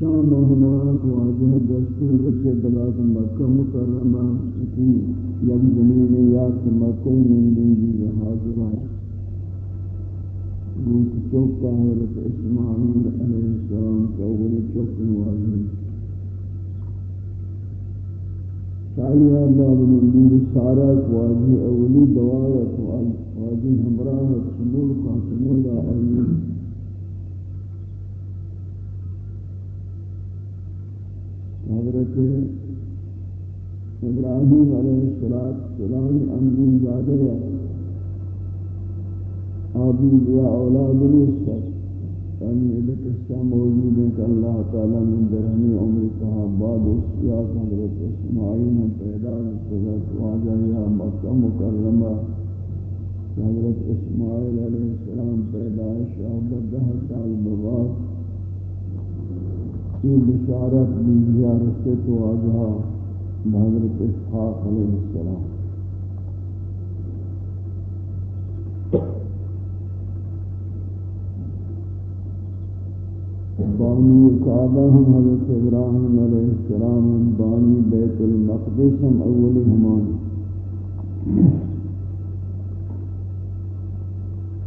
شام ہمارا واجہ دستور رکھے بلاد مکہ مکرمہ کی یک زمین یاد مکہ من دیجی حاضرہ گوت چوکا حضرت اسماعیل علیہ السلام کا اولی چوک واجہ شاہی اللہ من دیر سارت واجہ اولی دوارت واجہ ہمراہ سنول قاسم اللہ علیہ حضرت ابراہیم علیہ السلام امین زادہ ہے آبی یا اولاد نسبت یعنی یہ قصہ موجود ہے کہ اللہ تعالیٰ من درہمی عمر کہا بعد اسیات حضرت اسماعین پیدا حضرت واجہ یا مکہ مکرمہ حضرت اسماعیل علیہ السلام پیدائش شہبت دہ سال بباد یہ بشارت بھی رسے تو آجا حضرت اسحاق علیہ السلام۔ بانی کعبہ ہم حضرت ابراہیم علیہ السلام، بانی بیت المقدس ہم اولی ہمان۔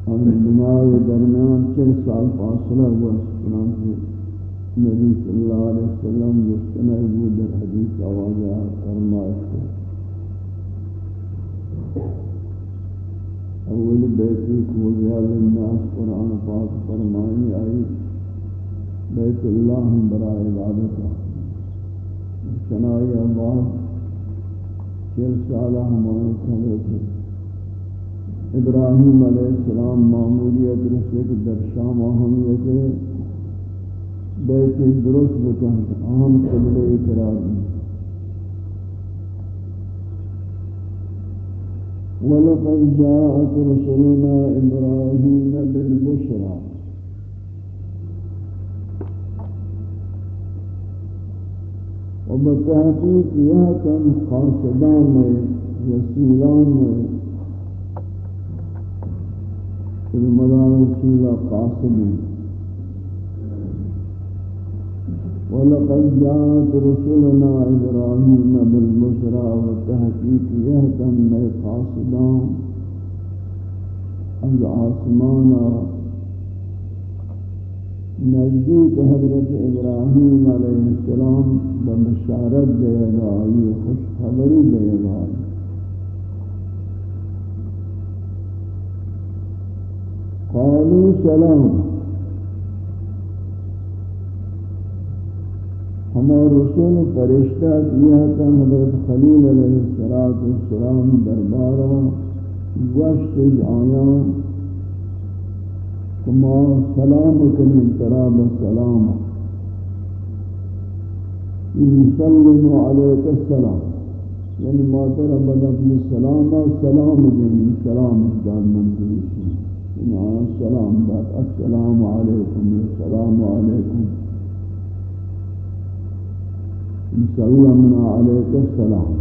ہم بنا درمیان چل سال فاصلہ ہوا سنان نبی صلی اللہ علیہ وسلم جسنا ابو در حدیث آوازہ فرمائش کو اول بیتی کو زیاد الناس قرآن پاک فرمائنی آئی، بیت اللہ ہم برا عبادتا چنائی اللہ چل سالہ ہمارے حضرت ابراہیم علیہ السلام معمولیت رسک در شام اہمیت بیت درست بکن اہم قبل اقرار ولقد جاءت رسلنا إبراهيم بالبشرى. وبتحقيق يهتم خاصدان میں رسولان میں المدان رسول ولقد جاءت رسلنا إبراهيم بالبشرى والتحقيق يهتم قاصدان از آسمانا نزدیک حضرت ابراہیم علیہ السلام بمشارت دے گا یہ خوش خبری دے گا قالوا سلام. ہمارے رسول فرشتہ کیا تھا، حضرت خلیل علیہ السلام دربارہ، گوشت آیا۔ کما سلام کریم تراب السلام سلم علیک السلام۔ یعنی ماتر بد اپنی سلام سلام دیں سلام دار منظور یعنی سلام بات السلام علیکم السلام علیکم؟ سلمنا عليك السلام.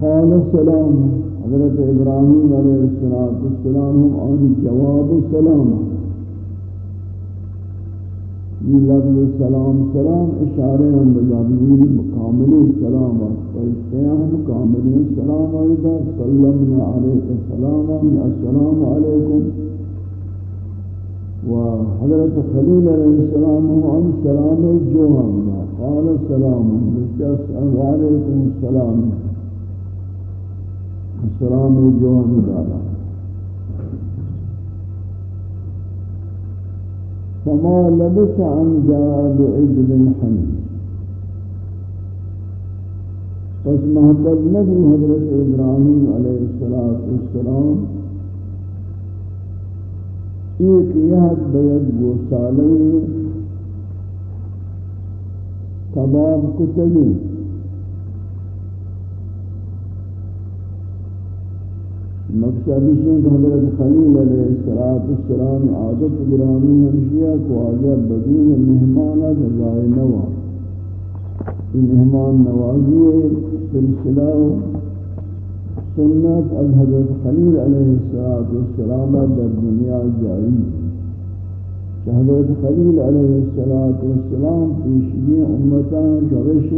قال السلام، حضرت ابراہیم علیہ السلام ہم آن جواب السلام. یہ لفظ سلام سلام اشارے ہم بجابیلی مکامل سلام فرشتے ہم کامل سلام آئیدہ. سلمنا علیک السلام السلام علیکم. وحضرت خلیل علیہ السلام عن سلام جو قال السلام علیکم. السلام. السلام جو دارا فما لبس عن جاد عجل حنید پس محبت نبی حضرت ابراہیم علیہ السلام ایک یاد بیت گوسالی کباب کتلی مقصد ہے کہ حضرت خلیل علیہ السلام عادت گرامی ہمشیہ کو آجب بدون مہمانہ جزائے نوا مہمان نوازی سلسلہ سنت از حضرت خلیل علیہ السلام در دنیا جاری کہ حضرت خلیل علیہ السلام پیشگی امتان روش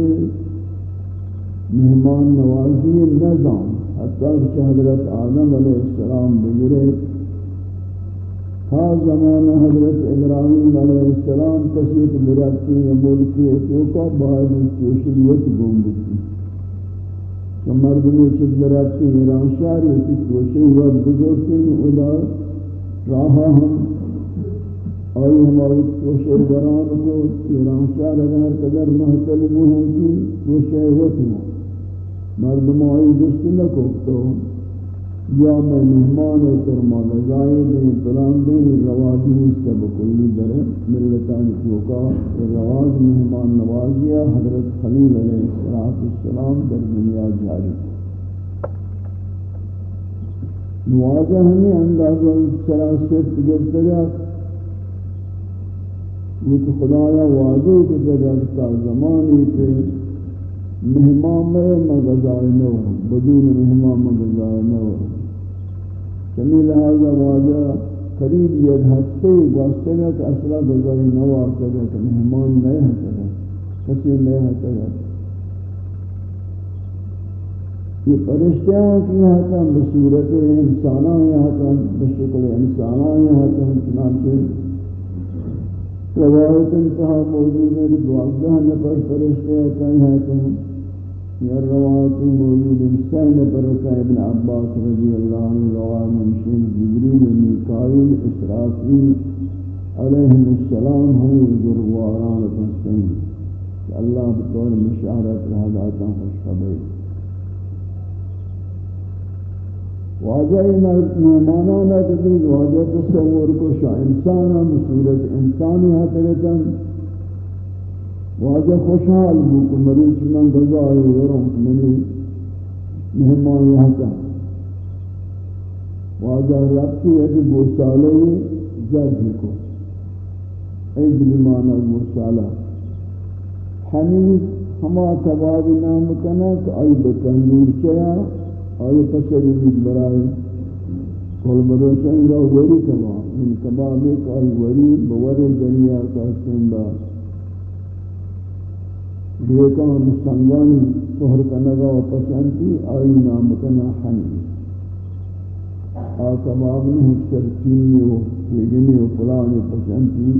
مہمان نوازی نظام، حتیٰ کہ حضرت آدم علیہ السلام بگرے۔ ہاں زمانہ حضرت ابراہیم علیہ السلام کسی کو برکتی یا ملکی اتوکا بعد چوشیت گم کہ مردمی چیز برکتی ایران شہر اسی چوشیت بزرگتی ادا راہا ہم آئی ہماری کوشش بران کو ایران شاہ اگر قدر محتل ہوں کی کوشش ہوتی مردم آئی جس نکو تو یا میں مہمان کرما لگائے دیں پلان دیں رواجی سب کلی در ملتان چوکا رواج مہمان نوازیہ، حضرت خلیل علیہ السلام در دنیا جاری۔ نوازہ ہمیں اندازہ سراست گرتگا وہ تو خدایا واضح کو جگہ تا زمانی پہ مہمان میں مغزائے نو بدون مہمان مغزائے نو چمی لہذا واضح قریب یہ ہستے واسطے گا کہ اصلا غذائی نو آتا گا کہ مہمان نہیں ہتا گا کسی نہیں ہتا گا یہ پرشتیاں کی یہاں بصورت انسانہ یہاں کا بشکل انسانہ یہاں کا چنانچہ روایت انتہا موجود ہے کہ دوازدہ نفر فرشتے کہیں ہیں کہ یا روایت موجود انسان نفر ابن عباس رضی اللہ عنہ روایت منشین، جبریل و میکائیل، اسرافیل علیہم السلام ہمیں بزرگواران پسند کہ اللہ بطور مشاہرت رہا داتا خوش خبر. واجہ مہمانانا کدید واجہ تصور کو شاہ انسانا بصورت انسانی حترتاً واجہ خوشحال ہو کہ مروچ من غذائی ورم، منی مہمان یہاں کا واجہ ربطی ہے کہ گوشالے جرد کو اے دلیمانا گوشالہ حنیف ہما کباب نام کنک آئی بتنور چیا آئی پسر امید برائے کل بروشن را وری کباب ان کباب ایک آئی وری بوری دنیا کا سنبا بیکان سنگانی سہر کنگا و پسندی آئی نام کنا حنی. آ کباب نے ہکسر چینی و یگنی و پلانی پسندی.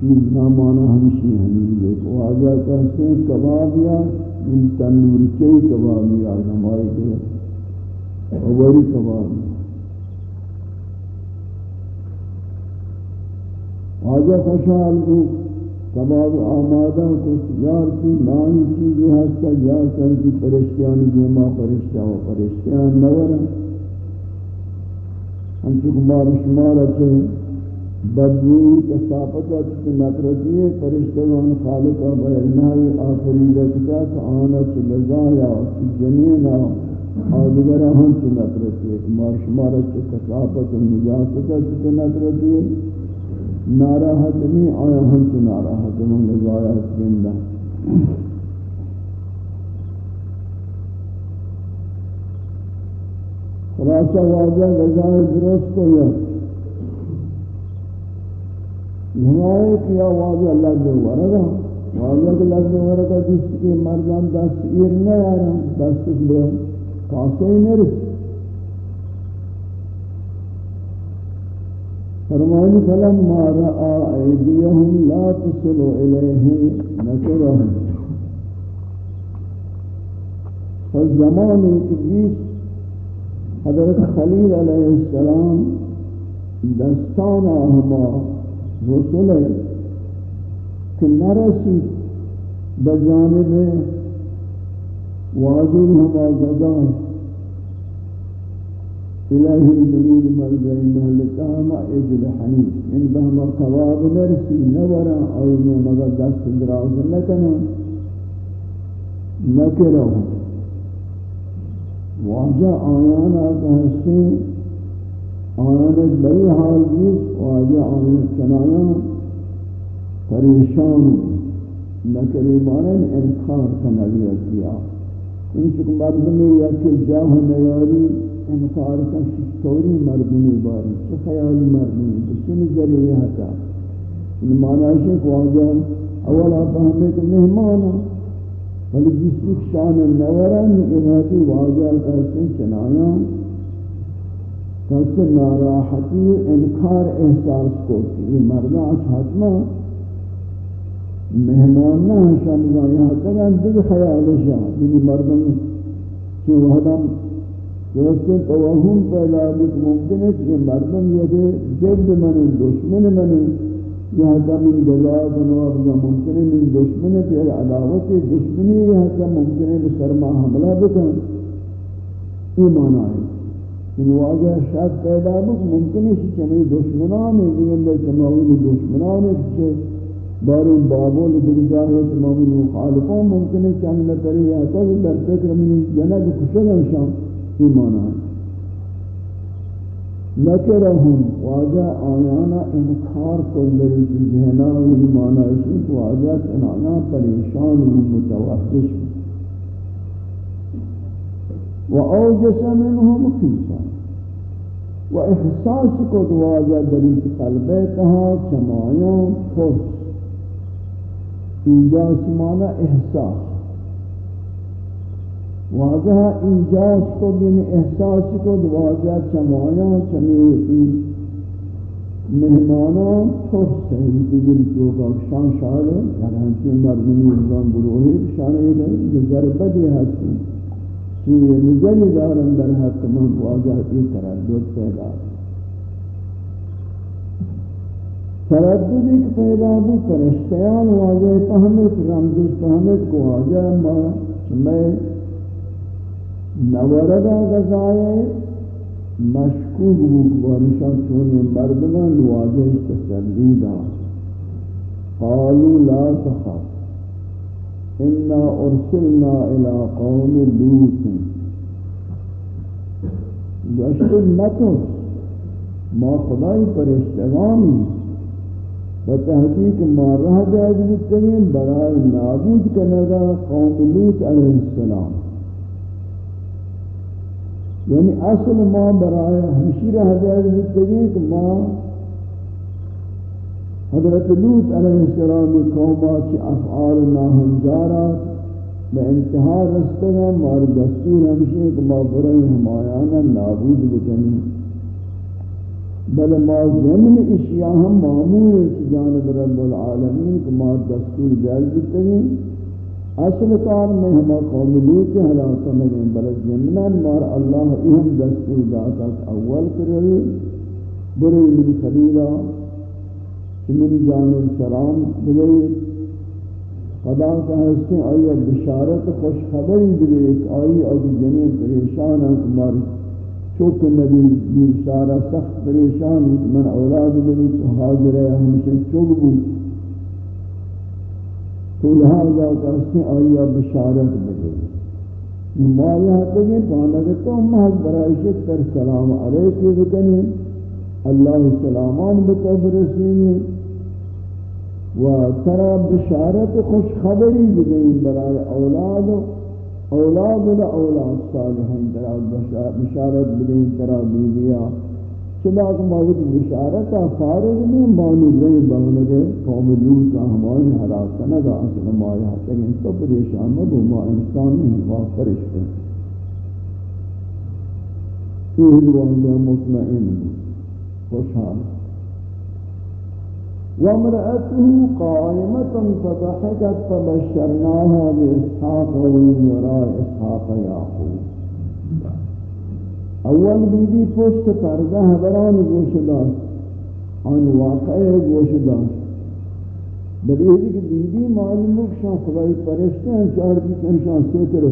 چیز نامانا ہمشی ہمیں دیکھو آجا کہتے ہیں کباب یا ان تنور کے کباب یا ہمارے کے اوری کباب آجا خوشحال کو کباب آمادہ کو کی نانی چیزی ہستا یار کر کی پرشتیانی دیما پرشتیا و پرشتیان نورا. ہم چکہ مار شمار اچھے بدبوئی کسافتہ چکہ نترتی ہے فرشتگان خالقہ بیرناوی آخری رکھتا کہ آنا چی لزایا چی جنینا آدھگرہ ہم چی نترتی ہے مار شمار اچھے کسافت و نجاستہ چکہ نترتی ہے ناراحت نہیں آیا ہم چی ناراحت من لزایا سکندہ خلاصہ واضح غذائے درست کو یہ ہمارے کیا واضح اللہ کے ورگا واضح کے لگ ورگا جس کے مردان دست ایر نہ آرہا دست اس لیے کاسے ہی نہیں رسی فرمانی فلم ما رأى ایدیہم لا تصل الیہ نکرہم فالزمان ایک حضرت خلیل علیہ السلام دستانا ہما رسول کہ نرسی بجانب واضح ہما غذائیں الہی دلیل مرضی محلتا اجل حنیف ان بہما قواب نرسی. نورا آئینے مگر دست دراز نکنا نکرہ واجہ آیانا کہستے آیانا بئی حال جیس واجہ آیانا چنانا پریشان. نکری مانا انکار کنگیا کیا ان چکہ مردمی یا کہ جاہ نیاری. انکار کا شکوری مردمی باری، چه خیال مردمی، چه نظریه هتا ان معنی ہے کہ اولا فہمے کہ مہمان ولی جس کی شان نورن ارادی واجہ کرتے چنایا کسی ناراحتی انکار احساس کو یہ مردہ حتمہ مہمان نہ ہشان یہاں تک دل خیال شاہ یعنی مردم کہ وحدم دوستے توہم پیدا بیت ممکن ہے کہ مردم یہ کہ جد من، دشمن من یہ من گزا جنواب دا ممکن ہے من دشمن ہے تیر عداوت دشمنی یہ حتا ممکن ہے بسرما حملہ بکن. ایمان آئے کہ واجہ شاید پیدا بک ممکن ہے کہ چمی دشمنان ہے دیگر دے چماوی دشمنان ہے کہ بارون بابول در جاہے تمامی مخالفوں ممکن ہے چند نتری ہے تب در فکر منی جنگ کشد انشان ایمانا نکرهم واجا آیانا انکار کن در ذہنا و ایمانا اشک واجا تنانا پریشان و متوحش و اوجس منهم خیصا و احساس کو واجا در قلبے تہا چمایاں خوش. اینجا سمانا احساس. واضح ایجاز کو بین یعنی احساس کو واضح چمایا چمیتی مہمانان خوش سہیم کی دل چوکا شان شاہر ہے گرانچی مردمی ارزان بروہی شانہی ہے جو ضربتی ہستی سوی نظری دارن در حق من، واضح ای تردد پیدا. تردد ایک پیدا بو فرشتیان واضح فهمت رمزش فهمت کو واضح میں نوردا غزائے مشکوک بوک بارشان چونی مردمان واجہ تسلیدہ قالوا لا تخاف انا ارسلنا الى قوم لوط. گشت نتو ما خدای پرشتگانی و تحقیق ما رہ جائز بتگین برای نابود کنگا قوم لوط علیہ السلام. یعنی اصل ما برای ہمشیر حضرت زندگی کہ ما، حضرت لوت علیہ السلام قوما چی افعال ناہنجارا میں انتہا رستگا مار دستور ہمشیر کہ ما برائی ہمایانا نابود بکنی بل ما زمن اشیاء ہم معمول ہے جانب رب العالمین کہ ما دستور جائز بکنی اصل کار میں ہم قوم لوط کے ہلاک میں بلد زمنان مار اللہ اہم دستور داتا اول کرے بری من خلیلہ من جانب سلام بلے۔ خدا کا حسن آئی بشارت خوش خبری بلے ایک آئی اور جنین پریشان ہے تمہاری چوک نبی دیر سارا سخت پریشان من اولاد بلی تو حاضر ہے ہمشن چوک بود تو لہذا کرتے آیا بشارت بگے مایا تگے پانک تو محض برائشت تر سلام علیکی بکنے، اللہ سلامان بکب رسینے و ترى بشارت خوش خبری بدین برای اولاد اولاد اولاد صالحین ترى بشارت بدین ترى بیبیا چلا کہ موجود بشارت فارغ نہیں مانو رہے بہنگے قوم لوت ہماری حالات کا نگا اصل مایا تک ان تو پریشان مدو ما انسان نہیں، ما فرشتے یہ لوگ مطمئن، خوشحال۔ وامرأته قائمة فضحكت فبشرناها بإسحاق ومن وراء إسحاق يعقوب اول بیدی پشت پردہ حبران گوش داشت آن واقع گوش داشت بلی ہے کہ بیدی معلوم ہو شان خدای پرشتے ہیں چار بھی کنشان ستر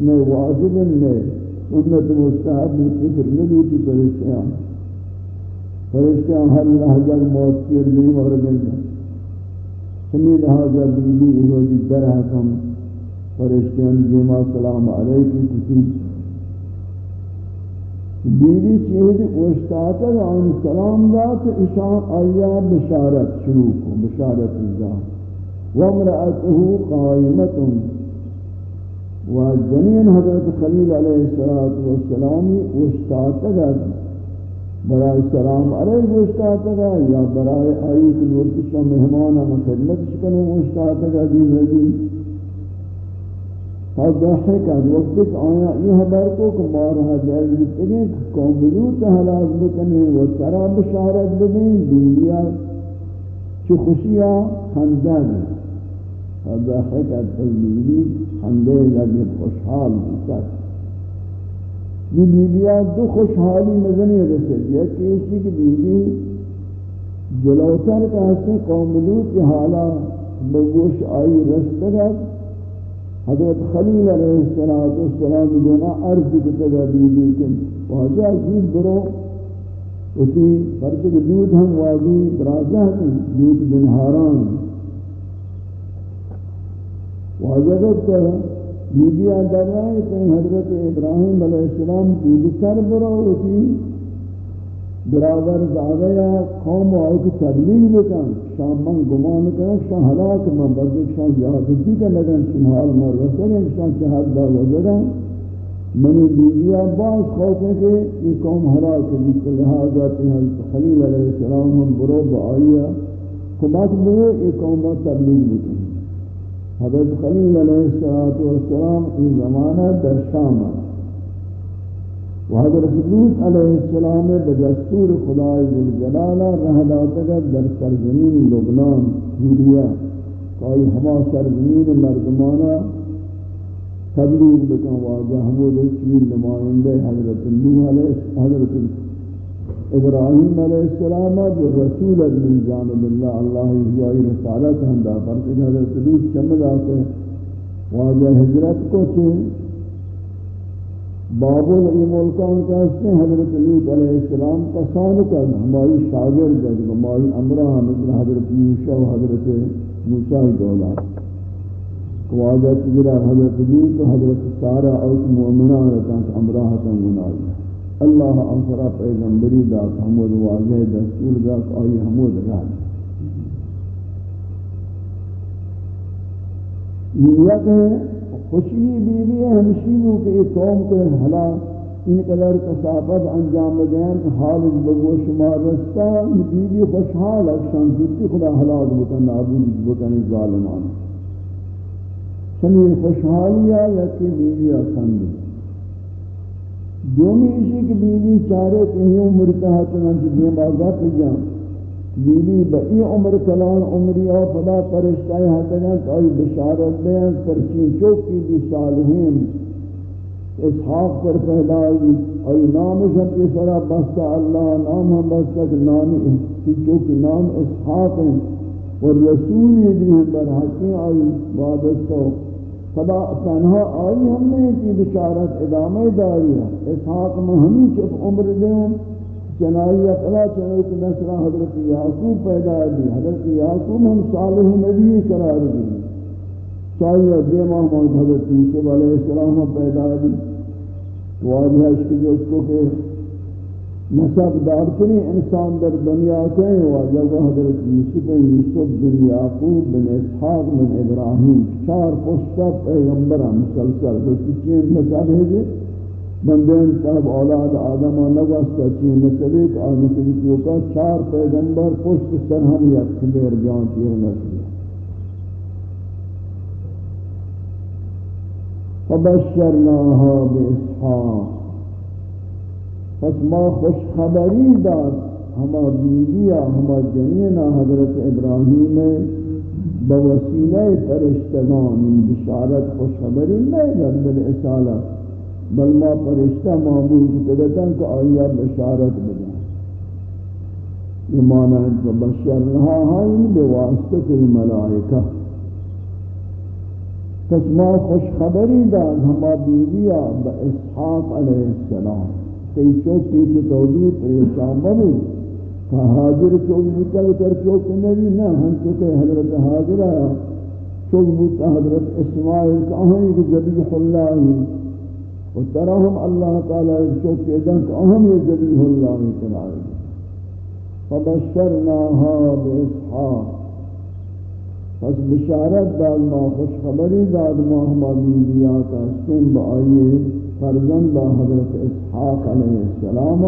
میں واجب میں امت مستحب میں ستر ندوتی پرشتے ہیں پرشتے ہیں ہر لحظہ موت کیر نہیں اور سمی لحظہ بیدی ایہودی در حکم. پرشتے ہیں جیما سلام علیکی کسی بیوی چیز اوشتاتا آن سلام دات اشان آیا بشارت شروع کو بشارت اللہ وامرأته قائمت و جنین حضرت خلیل علیہ السلام اوشتاتا برائے سلام علیہ گوشتا تگا یا برائے آئی کہ مہمانا مخدمت شکنو گوشتا تگا دی وزی فضحک از وقت ایک آیا یہ حبر کو کہ بارہا جائز بتگیں کہ قوم بلوت حلاز بکنے و سرا بشارت بدیں بیلیا چو خوشیا خندہ گئے۔ فضحک از تزمیلی خندے لگے، خوشحال بکر یہ بی دو خوشحالی مزنی رسد یا کسی کی بی جلوتر کا حسن قوملوت کی حالا بگوش آئی رستگت حضرت خلیل علیہ السلام والسلام دونا عرض کتگا بی بی کن واجہ جید برو اتی فرچک لوت ہم واضی برازہ ہیں لوت بن حاران واجہ کتا بی بی آدھر آدھرائی تین حضرت ابراہیم علیہ السلام کی سر براوتی برابر زاغیا قوم و آئی تبلیغ بکن شام من گمان کرن شان حلاک من بردک شان جہادتی کا لگن شمحال من رسگن شان چہد دا وزگن منی بی بی باز خوف ہے کہ یہ قوم حلاک جس لحاظہ تین حضرت خلیل علیہ السلام ہم برو بآئیہ کمات برو یہ قوم با تبلیغ بکن حضرت خلیل علیہ السلام، این زمانہ در شام و حضرت لوت علیہ السلام بدستور خدای ذوالجلالہ رہ داتگا در سرزمین لبنان سوریا کوئی ہما سرزمین مردمانہ تبلیغ بکن، واجہ حمود چویل نمائندے حضرت لوت علیہ حضرت ابراہیم علیہ السلام جو رسول من جانب اللہ اللہ ہی رسالت ہم دا پر حضرت لوط چمد آتے واجہ ہجرت کو چھے بابل ای ملکان کا اس نے حضرت لوط علیہ السلام کا سان کر ہماری شاگرد ہے ہماری امرہ مثل حضرت یوشع و حضرت موسیٰ دولا۔ واجہ تجرہ حضرت لوط و حضرت سارہ اور مؤمنان رہتا کہ امرہ حسن گنائی اللہ انصرا پیغمبری دا حمود واضح دستور دا آئی حمود رہا۔ نیت ہے خوشی بیوی ہے ہمشینوں کے قوم کے حلا ان قدر تصابت انجام دیں حال بگو شما رستا بیوی خوشحال اکشان جوتی خدا حلال بکن، نابود بکن ظالمان۔ سمیر خوشحالی یا کہ بیوی اکھن دومی اسی کی بیوی چارے کہیں عمر کہا چنانچہ دیم آگات جان بیوی بئی عمر کلان عمری آ فلا پرشتائی حتنا کہ بشارت دیں پرچین چوکی بھی صالحین. اسحاق پر پہلائی ای نام شب کے سرا بستا اللہ، نام ہم بستا کہ نام چوکی نام اسحاق ہیں اور رسولی بھی ہیں برحقی آئی بادستو خدا تنہا آئی ہم نے کی بشارت ادامہ داری. ہے اسحاق میں ہمیں چپ عمر دیں چنائی اقلا چنو کہ نسرہ حضرت یعقوب پیدا دی۔ حضرت یعقوب ہم صالح نبی قرار دی۔ چاہیے دیمہ محمد حضرت یوسف علیہ السلام پیدا دی۔ واجہ ہے کہ اس کو کہ نسب دارتنی انسان در دنیا کے واجب حضرت یوسف یوسف بن یعقوب بن اسحاق بن ابراہیم چار پشتا پیغمبر مسلسل۔ تو چین نسب ہے۔ جی بندین صاحب اولاد آدم نواستا چین نسب ایک آدم سے کا چار پیغمبر پشت سر ہم یک کبیر جان تیر نسل فبشرناها بإسحاق. پس ما خوش خبری داد ہما بیبیا ہما جنینا حضرت ابراہیم بوسیلہ فرشتگان ان بشارت خوش خبری نہیں داد بالعصالہ بل ما فرشتہ معمول کتگتاں کہ آئیا بشارت بدن یہ معنی بدیں ایمانا بشرنہا ہائن ہاں، بواسطت الملائکہ پس ما خوش خبری داد ہما بیبیا با اسحاق علیہ السلام۔ کئی چوک پیچھے تولی پریشان بنو کہ حاضر چوک بوتا اتر چوک نبی نہ، ہم چوکے حضرت حاضر آیا۔ چوک بوتا حضرت اسماعیل کہاں ایک ذبیح اللہ۔ ہی و ترہم اللہ تعالی چوک کے دن کہ اہم یہ ذبیح اللہ ہی قرار دی فبشرناها بإسحاق۔ پس بشارت داد ما خوش خبری داد ما ہما بیدیات اسکن با آئیے فرزند حضرت اسحاق علیہ السلام۔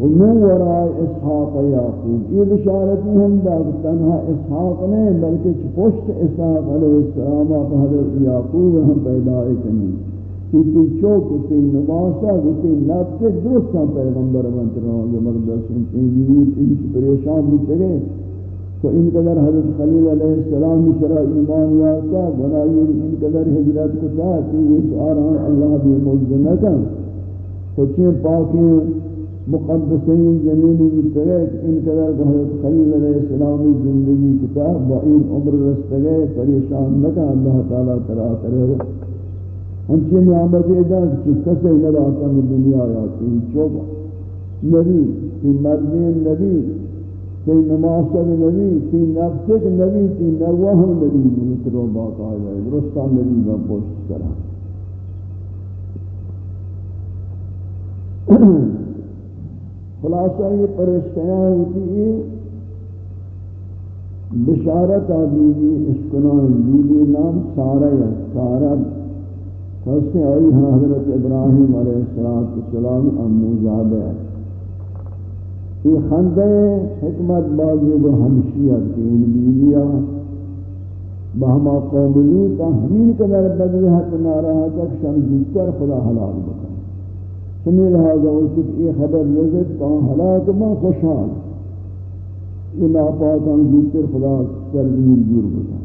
ومن وراء اسحاق یعقوب. یہ بشارتی ہم دا تنہا اسحاق نہیں بلکہ پشت اسحاق علیہ السلام پر حضرت یعقوب ہم پیدا کریں کہ چوک تی نماسا تی نفس درست ہم پیغمبر منتر زبردست ان کی انچ پریشان بھی گئے تو ان قدر حضرت خلیل علیہ السلام شرع ایمان یاتا بنائی یعنی ان قدر حضرت کو چاہتی یہ سارا اللہ بھی موجود نہ کن. تو چین پاکیں مقدسین جنینی بتگئے ان قدر حضرت خلیل علیہ السلام زندگی کتاب با این عمر رستگئے پریشان لکا اللہ تعالیٰ ترا کرے ہنچی نعمت ایدہ کہ کسے نراتا میں دنیا آیاتی چوبا نبی تی مردین نبی تی نماسب نبی تی نفسک نبی تی نوہم نبی مطرو باقا آئے درستان نبی با پوشت کرا خلاصہ یہ پرشتیاں ہوتی ہے بشارت آدیگی اشکنان دیگی نام سارا یا سارا خاصے آئی حضرت ابراہیم علیہ السلام اموزادہ ہے۔ یہ خندہ حکمت بازی و ہمشیت تین بیدیا بہما قوملوتا ہمین قدر بدیہت نارہا تک شمزیتر خدا حلال بکا سمی لہذا وقت یہ خبر یزد کہاں حلاک من خوشحال۔ یہ ناپاکان زیتر خدا سرزمین دور بتا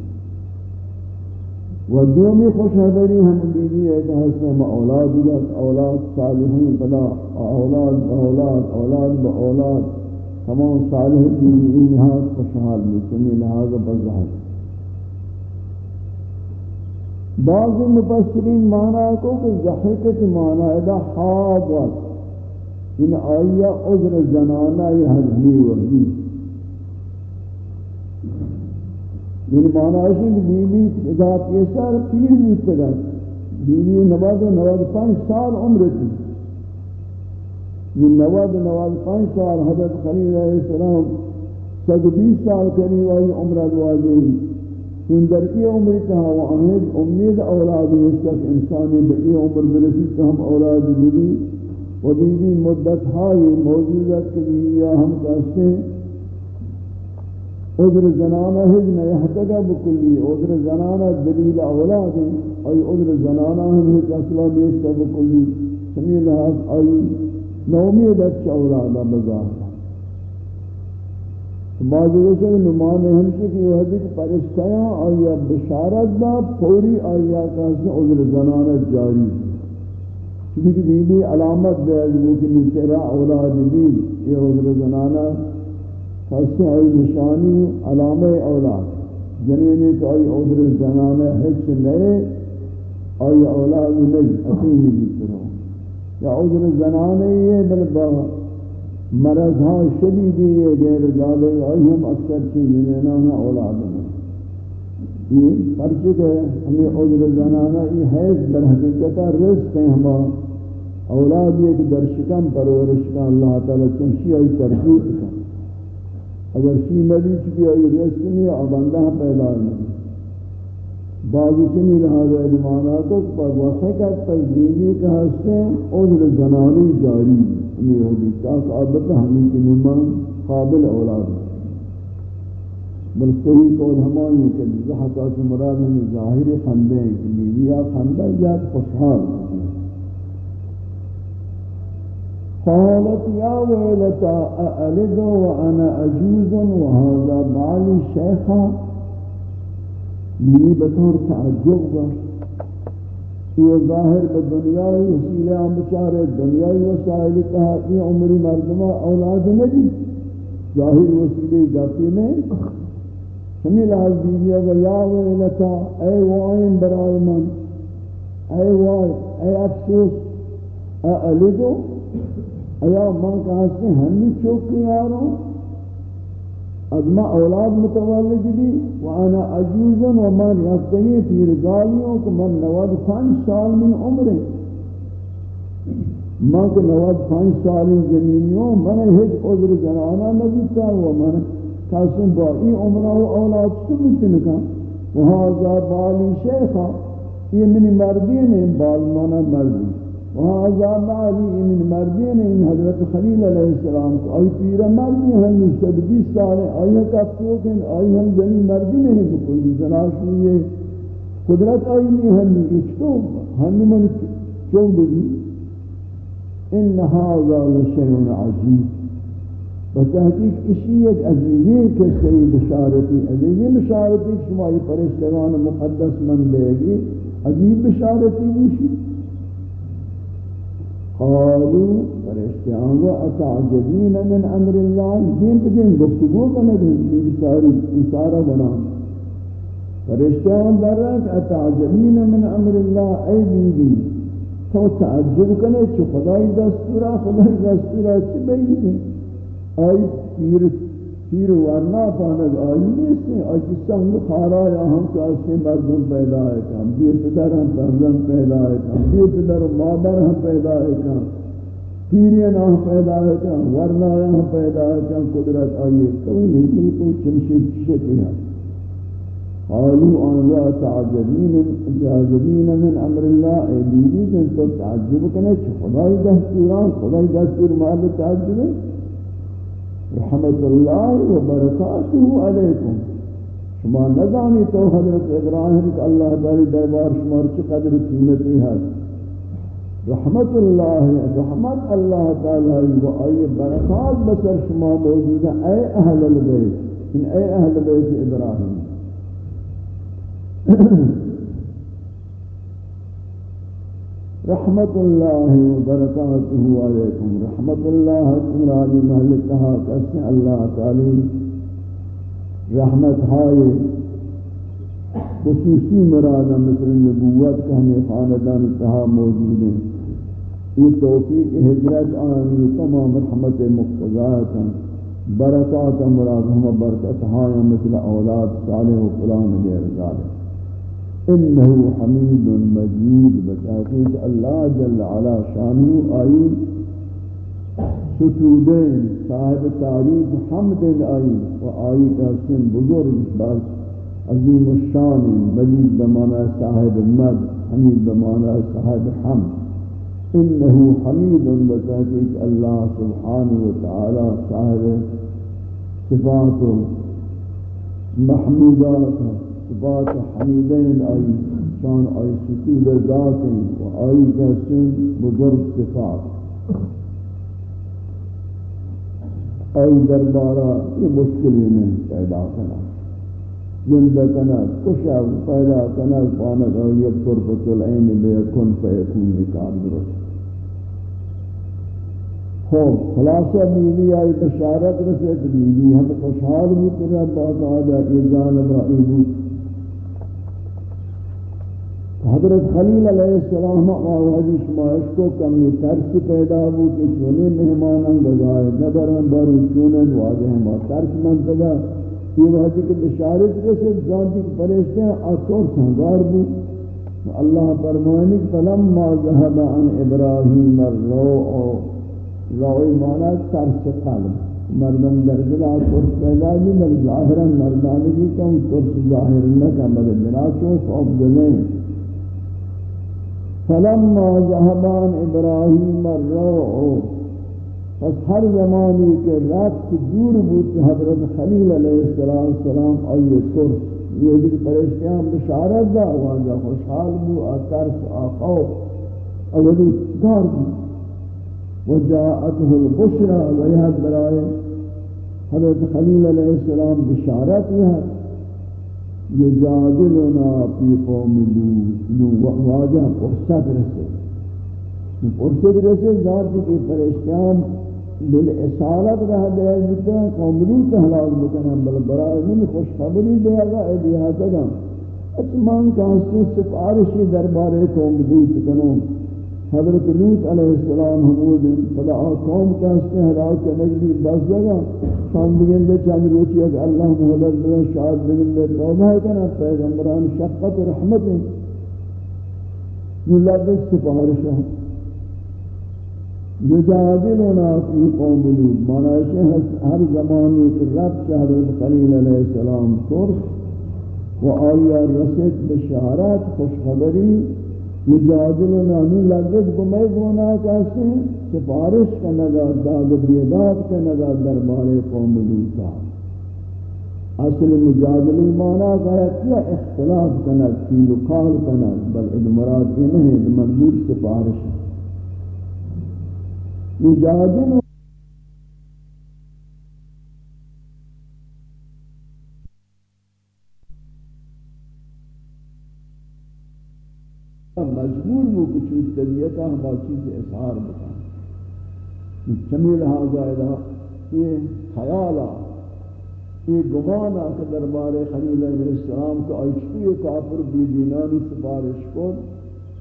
و دومی خوشحبری ہم بیوی ہے کہ حسن ما اولاد دیگر اولاد صالحین، بلا اولاد با اولاد اولاد با اولاد، تمام صالح بیوی ان لحاظ خوشحال۔ بھی سمی لہذا بزہر۔ بعض مفسرین معنی کو کہ ضحکت معنی ادا حاضر ان آیا عذر زنانہ یہ حضمی وردی یعنی معنی ہے کہ بی بی اذا پیسر پیر بودتا گا بی بی نواز و نواز پانچ سال عمر تھی۔ یعنی یہ نواز و نواز پانچ سال حضرت خلیل علیہ السلام سد بیس سال کرنی وائی عمرہ دوازی۔ چون در ای عمر کہا و امید امید اولاد تک انسانی بے ای عمر برسید کہ ہم اولاد بھی و بیدی مدت ہائی موجودت کے لیے ہم کہتے ہیں عذر زنانہ حجن یحتگا بکلی. عذر زنانہ دلیل اولاد. ای عذر زنانہ ہم ایک اصلہ بیشتا بکلی. سمیل لحاظ ای نومید اچھا اولادا بظاہر بعض وجہ نمان ہمشہ کی وحدی کہ پرشتیاں آیا بشارت دا پوری آیا کہاستے عذر زنانت جاری۔ چونکہ بیدی علامت دے کہ نتیرا اولاد بید یہ عذر زنانت کہاستے آئی نشانی علام اولاد۔ یعنی جنینے کہ آئی عذر زنانت حج نئے، آئی اولاد نج اقیمی بیت رہو یا عذر زنانت یہ بلبا مرض ہاں شدیدی ہے غیر زالے آئی ہم اکثر چیز لینا اولاد میں یہ پرچہ کہ ہمیں عذر زنانہ یہ حیث در حقیقتہ رزق ہیں ہما اولاد یہ کہ در شکم پرورش کا اللہ تعالیٰ چمشی آئی ترجیح کا اگر شی ملی چکی آئی رزق نہیں آبندہ پیدا نہیں بعضی چنی لہذا ادماناتوں پر وسکت پر بیوی کا ہستے عذر زنانی جاری. ہے ہمیں ہوگی تاک آبتا ہمیں کی نمان قابل اولاد بل صحیح قول ہمائی کہ زحقات مراد ہمیں ظاہر خندے ہیں کہ بیویا خندہ جات خوشحال قالت يا ويلتا أألد وأنا أجوز وهذا بعلي شيخا مني بطور تعجب یہ ظاہر بے دنیای وسیلے ہم بچارے، دنیای وسائل کہا یہ عمری مردمہ اولاد نبی، ظاہر وسیلے گاتے میں۔ سمیل آز دیدیا گا یا ویلتا، اے وائن برائے من، اے وائن، اے افسوس، اے الدو ایا من کہا سے ہمی چوکی آروں از ما اولاد متولد بھی وانا عجوز و من رفتنی پیر گالیوں کہ من نواد پانچ سال من عمر من کہ نواد پانچ سال زمینیوں من ہیچ عذر زنانا نبیتا و من قسم با ای عمرہ و اولاد سمتن کا وہذا بالی شیخا. یہ منی مردین ہیں بال مانا مردی. وهذا معلی من مردین این حضرت خلیل علیہ السلام کو آئی پیر مردی ہم نشتد بیس سال آئی ہم کفتو کن آئی ہم جنی مردی نہیں بکلی زناش یہ قدرت آئی نہیں، ہم نشتو ہم من چون بگی ان هذا لشيء عجيب بتحقیق اسی ایک عجیبی کہ صحیح بشارتی عجیبی بشارتی شما یہ پرشتگان مقدس من دے گی۔ عجیب بشارتی بوشی قالوا فرشتیان و اتعجبین من امر اللہ، دین پہ دین گفتگو کنے دین میری ساری انسارہ بنا. فرشتیان در رہا اتعجبین من امر اللہ اے بیدی تو تعجب کنے چو خدای دستورا خدای دستورا چی بیدی آئی پیر پیر ورنا پانک آئی نیستے آئی سنگ خارا یا ہم کاسے مردم پیدا ہے کام بی پدر ہم فرزن پیدا ہے کام بی پدر و مادر ہم پیدا ہے کام پیرین ہم پیدا ہے کام ورنا ہم پیدا ہے کام قدرت آئیے کوئی نہیں تو چنشی شکل ہے قالوا ان لا تعجبين تعجبين من امر الله اي بيبي تو تعجب کنے خدای دستوران خدای دستور مال تعجب رحمت اللہ و برکاتہ علیکم۔ شما نظامی تو حضرت ابراہیم کہ اللہ تعالی دربار شمار چی قدر قیمتی ہے رحمت اللہ رحمت اللہ تعالی و آئی برکات بسر شما موجود ہے۔ اے اہل البیت ان اے اہل بیت ابراہیم۔ رحمت اللہ وبرکاتہ علیکم. رحمت اللہ تمہاری محلتہا کسی اللہ تعالی رحمت ہائے. خصوصی مرادہ مثل نبوت کا ہمیں خاندان اتہا موجود ہیں. یہ توفیق حجرت آنی تمام رحمت مقتضایتا برکات مراد ہم برکت ہائے مثل اولاد صالح و فلان غیر ذالک. انه حمید مجید بتحقیق اللہ جل علا شانو آئی ستودین صاحب تعریف حمد آئی و آئی کا سن بزرگ بس عظیم الشان مجید بمانا صاحب مد حمید بمانا صاحب حمد انه حمید بتحقیق اللہ سبحانہ وتعالی صاحب صفات محمودات صفات حمیدین آئی شان، آئی سکول ذات و آئی کسن بزرگ صفات. آئی دربارہ یہ مشکلی نہیں پیدا کرنا زندہ کنا، کشا پیدا کنا، پانک آئی یک طرفت العین بے کن فیکون نکار درست. خوب، خلاصہ بیوی آئی بشارت رسیت بیوی ہم خوشحال بود، رب آقا یہ جانب رائی بود. حضرت خلیل علیہ السلام آوازی شمایش کو کمی ترس پیدا ہو کہ چونے مہمانان گزائے نبران بارو چونے واضح ہم ترس منتگا یہ وحدی کے بشارت رسے جانتی کہ پریشتے ہیں آکور سنگار بو اللہ فرمانی فلما ذهب عن ابراہیم الروع روعی مانا ترس قلب. مردم در دل آکور پیدا بھی مگر ظاہرا مردانگی کہ ان ترس ظاہر نکا مگر دلا چون خوف دلیں فلما ذهبان ابراہیم الروع پس ہر زمانی کے رات دور بود حضرت خلیل علیہ السلام، سلام آئیے ترس یہ دیکھ پریشتیاں بشارت دا واجہ خوشحال بو آترس آخوف اولی دار بو وجاءته البشرى ويهد برائے حضرت خلیل علیہ السلام بشارت یہ یجادلنا فی قوم لوط واجہ فرصت رسے۔ فرصت رسے، ذاتی کی فرشتیان بالعصالت رہ دے بکتے ہیں قوم لوط حلاق بکنے بل برای من خوشخبری دے گا اے دیہا تگا اتمان کانستے سفارشی دربارے قوم لوط کنوں۔ حضرت لوط علیہ السلام حمود فلا قوم کا اس ہلاک کے نگری بس جگہ شان بگن دے چند روچی اگر اللہ محضر بلن شاہد بگن دے، توبہ کنا پیغمبران شفقت و رحمت ملت سفارشہ یجادلنا فی قوم لوط مانا ہے ہر زمان ایک رب سے حضرت خلیل علیہ السلام ترس و آیا رسد بشارت خوشخبری یجادلنا نامی لگت کو میں گونا کہتے ہیں، سفارش کا نگا داد بیداد کا نگا دربار قوم لوتا اصل مجادل مانا کہا کیا اختلاف کنک کی لقال کنک بل ان مراد یہ نہیں منظور سفارش یجادلنا مجبور ہو کچھ اس طبیعت ہم چیز اظہار بتائیں چمی لہذا یہ خیالا یہ گمانا کہ دربار خلیل علیہ السلام کا عشقی کافر بی دینانی سفارش کو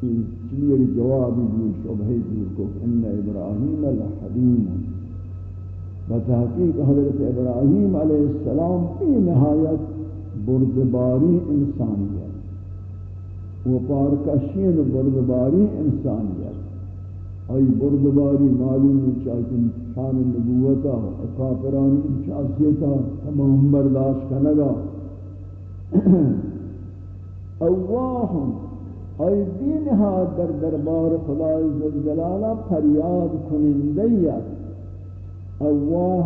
چلی جوابی دور شبہی دور کو ان ابراہیم الحلیم۔ بتحقیق حضرت ابراہیم علیہ السلام کی نہایت بردباری انسانیت۔ وہ پارکشین بردباری انسانیت ای بردباری معلوم چاہتن شان نبوتا کافرانی شخصیتا تمام برداشت کنگا اواہم ای دینہا در دربار خدای ذوالجلالہ فریاد کنندیت اواہ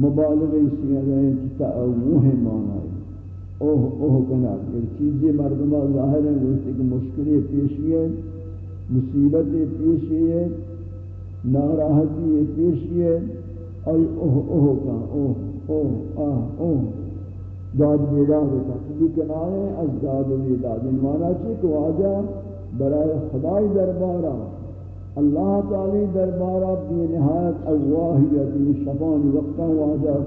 مبالغی سیغیں چتا اوہ معنی اوہ اوہ کنا ایک چیزی مردمہ ظاہر ہے گوشتی کہ مشکلی پیش ہے مصیبت پیش ہے ناراحتی پیش ہے ای اوہ اوہ کنا اوہ اوہ آہ اوہ داد بیداد ہے کبھی کنائے از داد بیداد ان مانا کہ واجہ برای خدای دربارا اللہ تعالی دربارا بی نہایت اواہیت شفان وقتا واجہ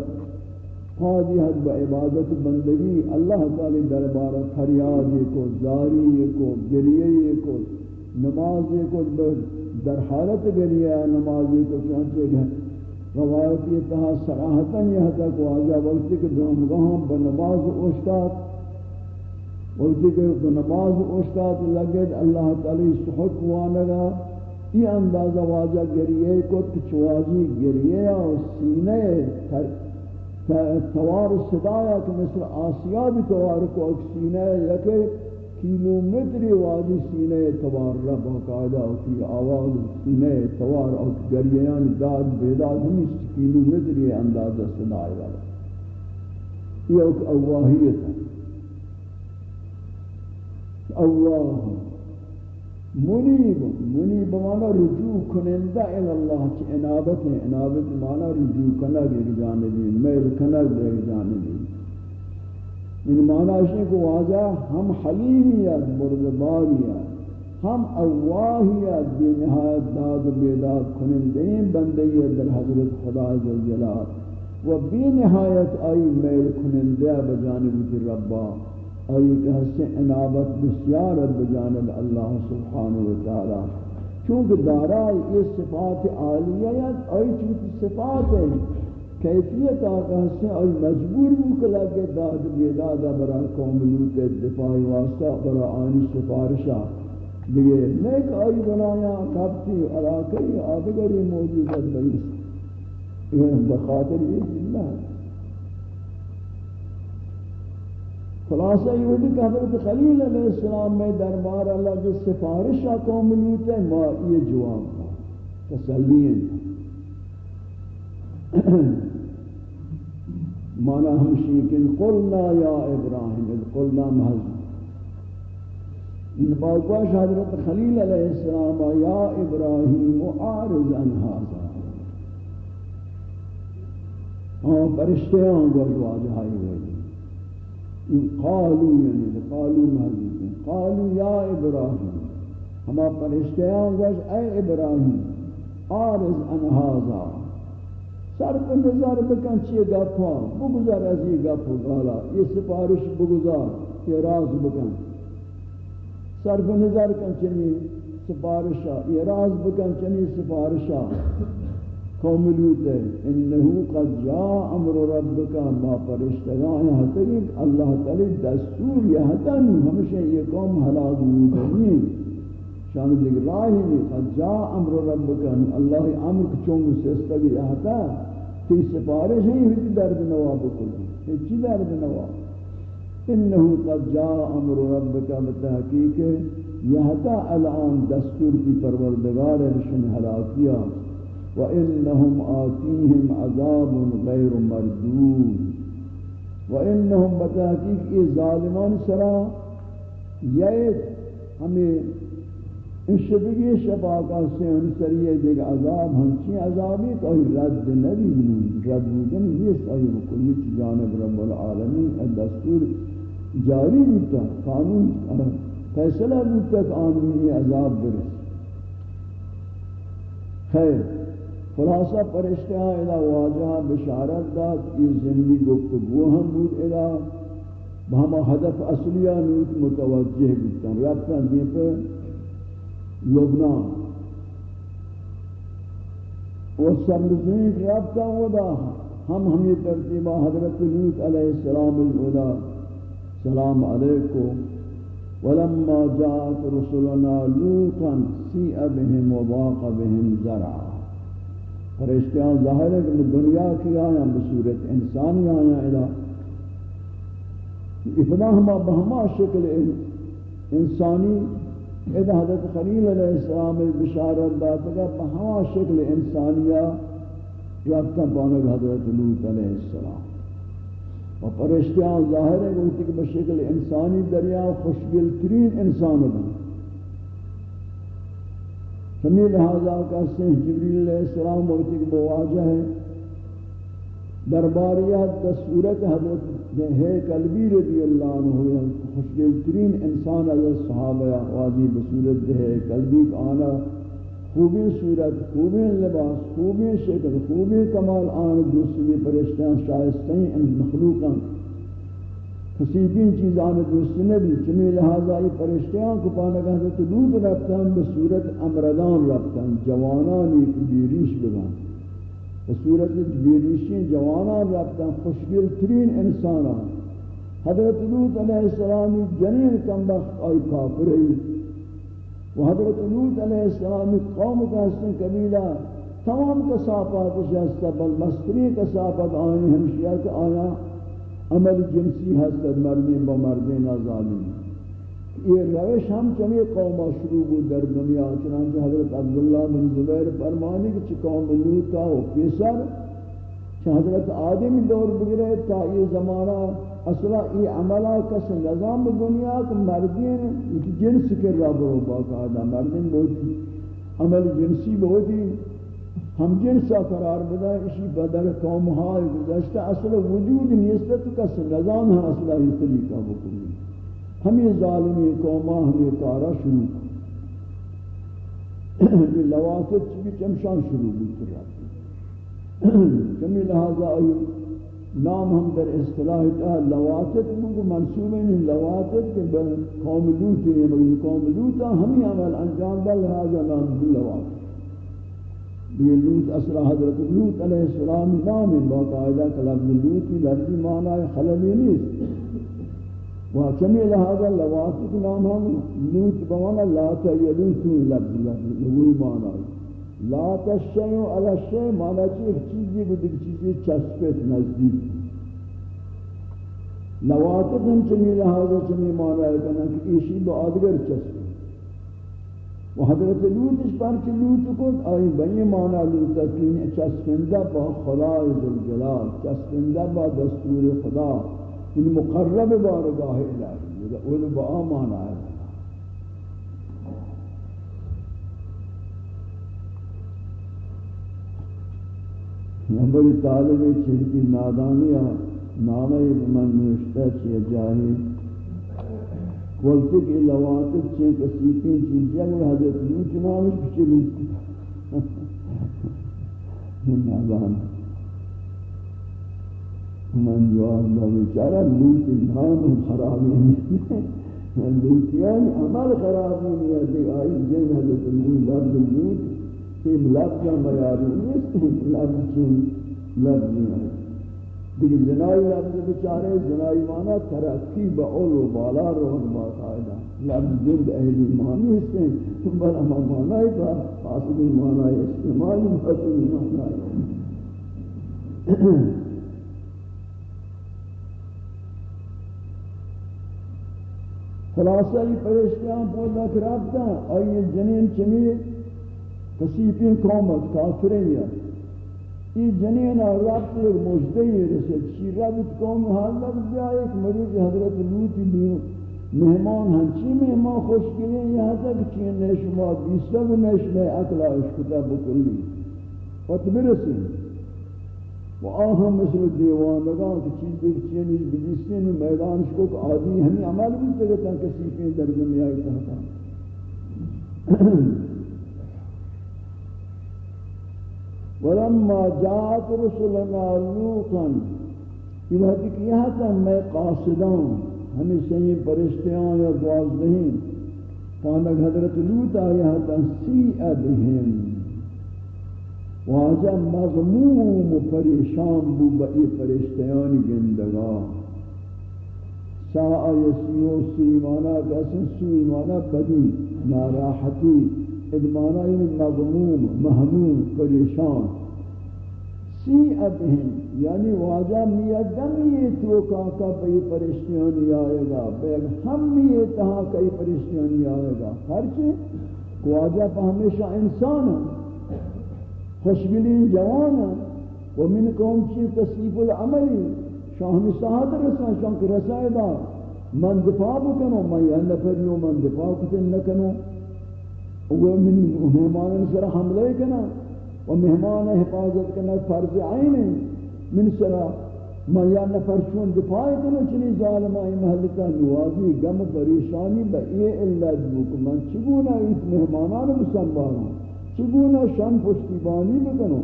حاضی حد با عبادت بندگی، اللہ تعالی دربارہ فریادی کو زاری کو، گریے کو نماز کو، در حالت گریہ نمازی کو چانچے گئے روایتی اتہا سراحتاً یہ تک واضح وقتی کہ دومگاہاں بنماز اوشتات وقتی کہ بنماز اوشتات لگت اللہ تعالی سحق وانگا، یہ اندازہ واضح گریے کو چواجی گریے اور سینے توار صدایا کہ مثل آسیا بھی توار کو ایک سینہ یکے کیلومتری وادی سینہ توار رہا باقاعدہ کی آواز سینہ توار اور گریان داد بیداد نیست کیلومتری اندازہ صدای والا۔ یہ ایک اواہیت ہے۔ اللہ منیب منیب مانا رجوع کنندہ الاللہ چی انابت ہے۔ انابت مانا رجوع کنگ ایک جانبی میل کنگ ایک جانبی ان یعنی مانا ہے کہ واضح ہم حلیمیت بردباریت ہم اواہیت بے نہایت داد و بیداد کنندین بندیت در حضرت خدا جلال۔ و بے نہایت آئی میل کنندہ بجانب ربا آئی کہ ہستے انابت بسیارت بجانب اللہ سبحانہ وتعالی چونکہ دارائی یہ صفات عالیت آئی چونکہ صفات ہے کیفیت آقا ہستے آئی مجبور مکلا کے داد بیدادا برا قوم لوت دفاعی واسطہ، برا آنی سفارشہ۔ دیگے نیک آئی بنایا کبتی علاقی، آدگری موجودت بلیس یہ بخاطر یہ جلہ ہے۔ خلاصہ یہ ہوتی کہ حضرت خلیل علیہ السلام میں دربار اللہ کے سفارش قوم لوٹ ہے ما یہ جواب تھا تسلیم مانا ہمشی کہ قلنا یا ابراہیم قلنا محض ان باقواش حضرت خلیل علیہ السلام یا ابراہیم عارض ان هذا ہاں فرشتے ہوں گو جو آجائی ہوئی۔ قالو یعنی قالو محضی قالو یا ابراہیم، ہما پرشتیان ہاں گوش، اے ابراہیم آرز انہازا سر پر نظر بکن چیئے گفا ہاں، بگذار از یہ گفا ہاں، گالا یہ سفارش بگذار یہ راز بکن۔ سر پر نظر کن چنی سفارشا، یہ راز بکن چنی سفارشا۔ قوم لوت ہے انہو قد جا امر ربک ما فرشتگان حتیق اللہ تعالی دستور یہتن ہمشہ یہ قوم ہلاک ہوئی شان دیگر راہی نہیں قد جا امر ربک اللہ امر کچھوں سستگی یہتا تی سفارش ہی ہوئی درد نواب کو کلی چی درد نواب. انه قد جاء امر ربك بتحقیق یہتا الان دستور کی پروردگار ہے بشن ہلاکیا وانهم آتيهم عذاب غیر مردود. وانهم بتحقیق یہ ظالمان سرا، یہ ہمیں ان شبگی شفاقہ سے ان سریع دیکھ عذاب ہنچی عذابی کوئی رد نبی رد بودن یہ صحیح کلی جانب رب العالمین دستور جاری بودتا قانون فیصلہ بودتا کہ آنوی عذاب برس. خیر. خلاصہ پرشتہ الہ واجہ بشارت داد یہ زندگی گفتگو ہم بود الہ بہما ہدف اصلیہ نوت متوجہ بودتا ربتا دیں پر لبنان وہ سمزین ربتا ودا ہم ہم یہ ترتیبہ حضرت لوت علیہ السلام الہدا سلام علیکم ولما جاءت رسلنا لوطا سیئ بهم وضاق بهم زرعا فرشتیان ظاہر ہے کہ دنیا کی آیا بصورت انسانی آیا الہ افنا ہما بہما شکل انسانی، اذا حضرت خلیل علیہ السلام بشارت داتا کہ بہما شکل انسانیہ رابطہ پانک حضرت لوط علیہ السلام۔ و پرشتیان ظاہر ہے کہ بشکل انسانی دریا خوشگل ترین انسان بنا سمی لہذا کہتے ہیں جبریل علیہ السلام وقتی کہ بواجہ ہے۔ درباریات تصورت حضرت ہے، قلبی رضی اللہ عنہ خوشگل ترین انسان از صحابہ واجی بصورت ہے۔ قلبی کا آنا خوبی صورت، خوبی لباس، خوبی شکل، خوبی کمال آن دوسری پرشتیاں، شائستیں، ان مخلوقاں۔ خصیبین چیزان دوست نبی، چمی لہذا یہ پرشتیاں کو پانگاہ پانگا حضرت لوت رفتن بصورت امردان رفتن جوانان ایک بیریش بگان بصورت بیریشی جوانان رفتن خوشگل ترین انسانان. حضرت لوت علیہ السلامی جنین کمبخت آئی کافر ہے و حضرت لوت علیہ السلام قوم کا حسن قبیلہ تمام کسافات شہستہ بل مستری کسافات آئیں ہمشیہ کہ آیا عمل جنسی حسد مردی با مردی نازالی یہ روش ہم چمی قوم شروع بود در دنیا. چنانچہ حضرت عبداللہ بن زبیر فرمانی کہ چی قوم لوتا و پیسر چی حضرت آدمی دور بگرے تا یہ زمانہ اصلا ای عملہ کس نظام دنیا کو مردین جنس کے رب رو باقاعدہ مردین بہتی عمل جنسی بہتی ہم جنسا قرار بدا اسی بدر قوم ہائی گزشتہ اصلا وجود نیست کس نظام ہے اصلا یہ طریقہ بکنی. ہمیں ظالمی قومہ ہمیں کارا شروع یہ لواسط بھی چمشان شروع بھی کر کمی لہذا آئی نام ہم در اصطلاح تا لواتت منگو منصوب ہیں لواتت کہ بل قوم لوت ہے مگر قوم لوت، ہمیں عمل انجام دل لہذا نام دی لوات یہ لوت اسرا حضرت لوت علیہ السلام نام باقاعدہ کلام لوت کی لفظی معنی خللی نیست. و چمی لہذا لواتت نام ہم لوت بوانا لا تیلوتو لفظ لفظ لفظ معنی. لا تشیع علی شیع مانا چی؟ ایک چیزی کو دیکھ چیزی چسپت نزدیک. نواتت ہم چمی لحاظا چمی مانا ہے کہ ایشی دو آدگر چسپت و حضرت لوت اس پر چی لوت کو آئی بنی مانا لوتا کین چسپندہ با خدا ذوالجلال چسپندہ با دستور خدا ان مقرب بارگاہ الہی یہ اول با آمانا ہے۔ نبی طالب چرکی نادانی نامہ من نوشتہ چیئے جاہی۔ وقتی کہ لواتت چین کسیپین چیز جنگ حضرت لوٹ نامش کچھ لوٹ نادان من جواب دا بیچارہ لوٹ نام خرابی نہیں لوٹیان عمل خرابی نہیں ہے دیکھ آئی جن حضرت لوٹ لوٹ یہ لفظ کا معیاری نیست لفظ چین لفظ ہیں دیکھ زنائی لفظ بچارے زنائی معنی ترقی بعول و بالا روحن یعنی با باقاعدہ لفظ جلد اہلی معنی ہیں بل اما معنی کا فاصلی معنی استعمالی فاصلی معنی خلاصہ یہ پریشتیاں پودا کرابتا اور جنین چمی کسیپین قومت کافرین یا. یہ جنین رابط ایک مجدہی رسل چی رابط قوم حالت بیا ایک مریض حضرت لوتی دیوں مہمان ہنچی مہمان خوش گلیں یہاں تک چین نشما بیستا و نشما اکلا اشکتا بکلی فت برسیم. و آہم مثل دیوان لگا کہ چیز دیکھ چینی بجیسین میدانش کو آدھی ہمیں عمل بھی تگتا کسی پہ در دنیا تحتا ولما جاءت رسلنا لوطا، یہ وقت کیا تھا میں قاصدان، ہمیں سنی پرشتیاں یا دوازدہین پانک حضرت لوت آیا تھا سی ابہم واجہ مغموم و پریشان بو بئی پریشتیان گندگا۔ ساعہ یسیو سیمانا کسن سیمانا بدی، ناراحتی۔ ادمانا یعنی مغموم محموم پریشان. سی ابہن یعنی واجہ میدم یہ تو کاکا بئی پریشتیانی آئے گا بیگ ہم یہ تہا کئی پریشتیانی آئے گا. ہر چیز، واجہ پہ ہمیشہ انسان ہے خوشگلی جوانا و من قوم چی تصیف العملی شاہمی ساہد رسان شاہم رسائے دا من دفاع بکنو من یعنی یا نفریو من دفاع کتن نکنو و من مہمان سر حملے کنا و مہمان حفاظت کنا فرض عین من سر من یا نفر چون دفاع کنو چنی ظالمائی محلتا نوازی گم پریشانی با ای اللہ دوک من چگونا ایت مہمانان مسنبارا چگونه شان پشتیبانی بکنو؟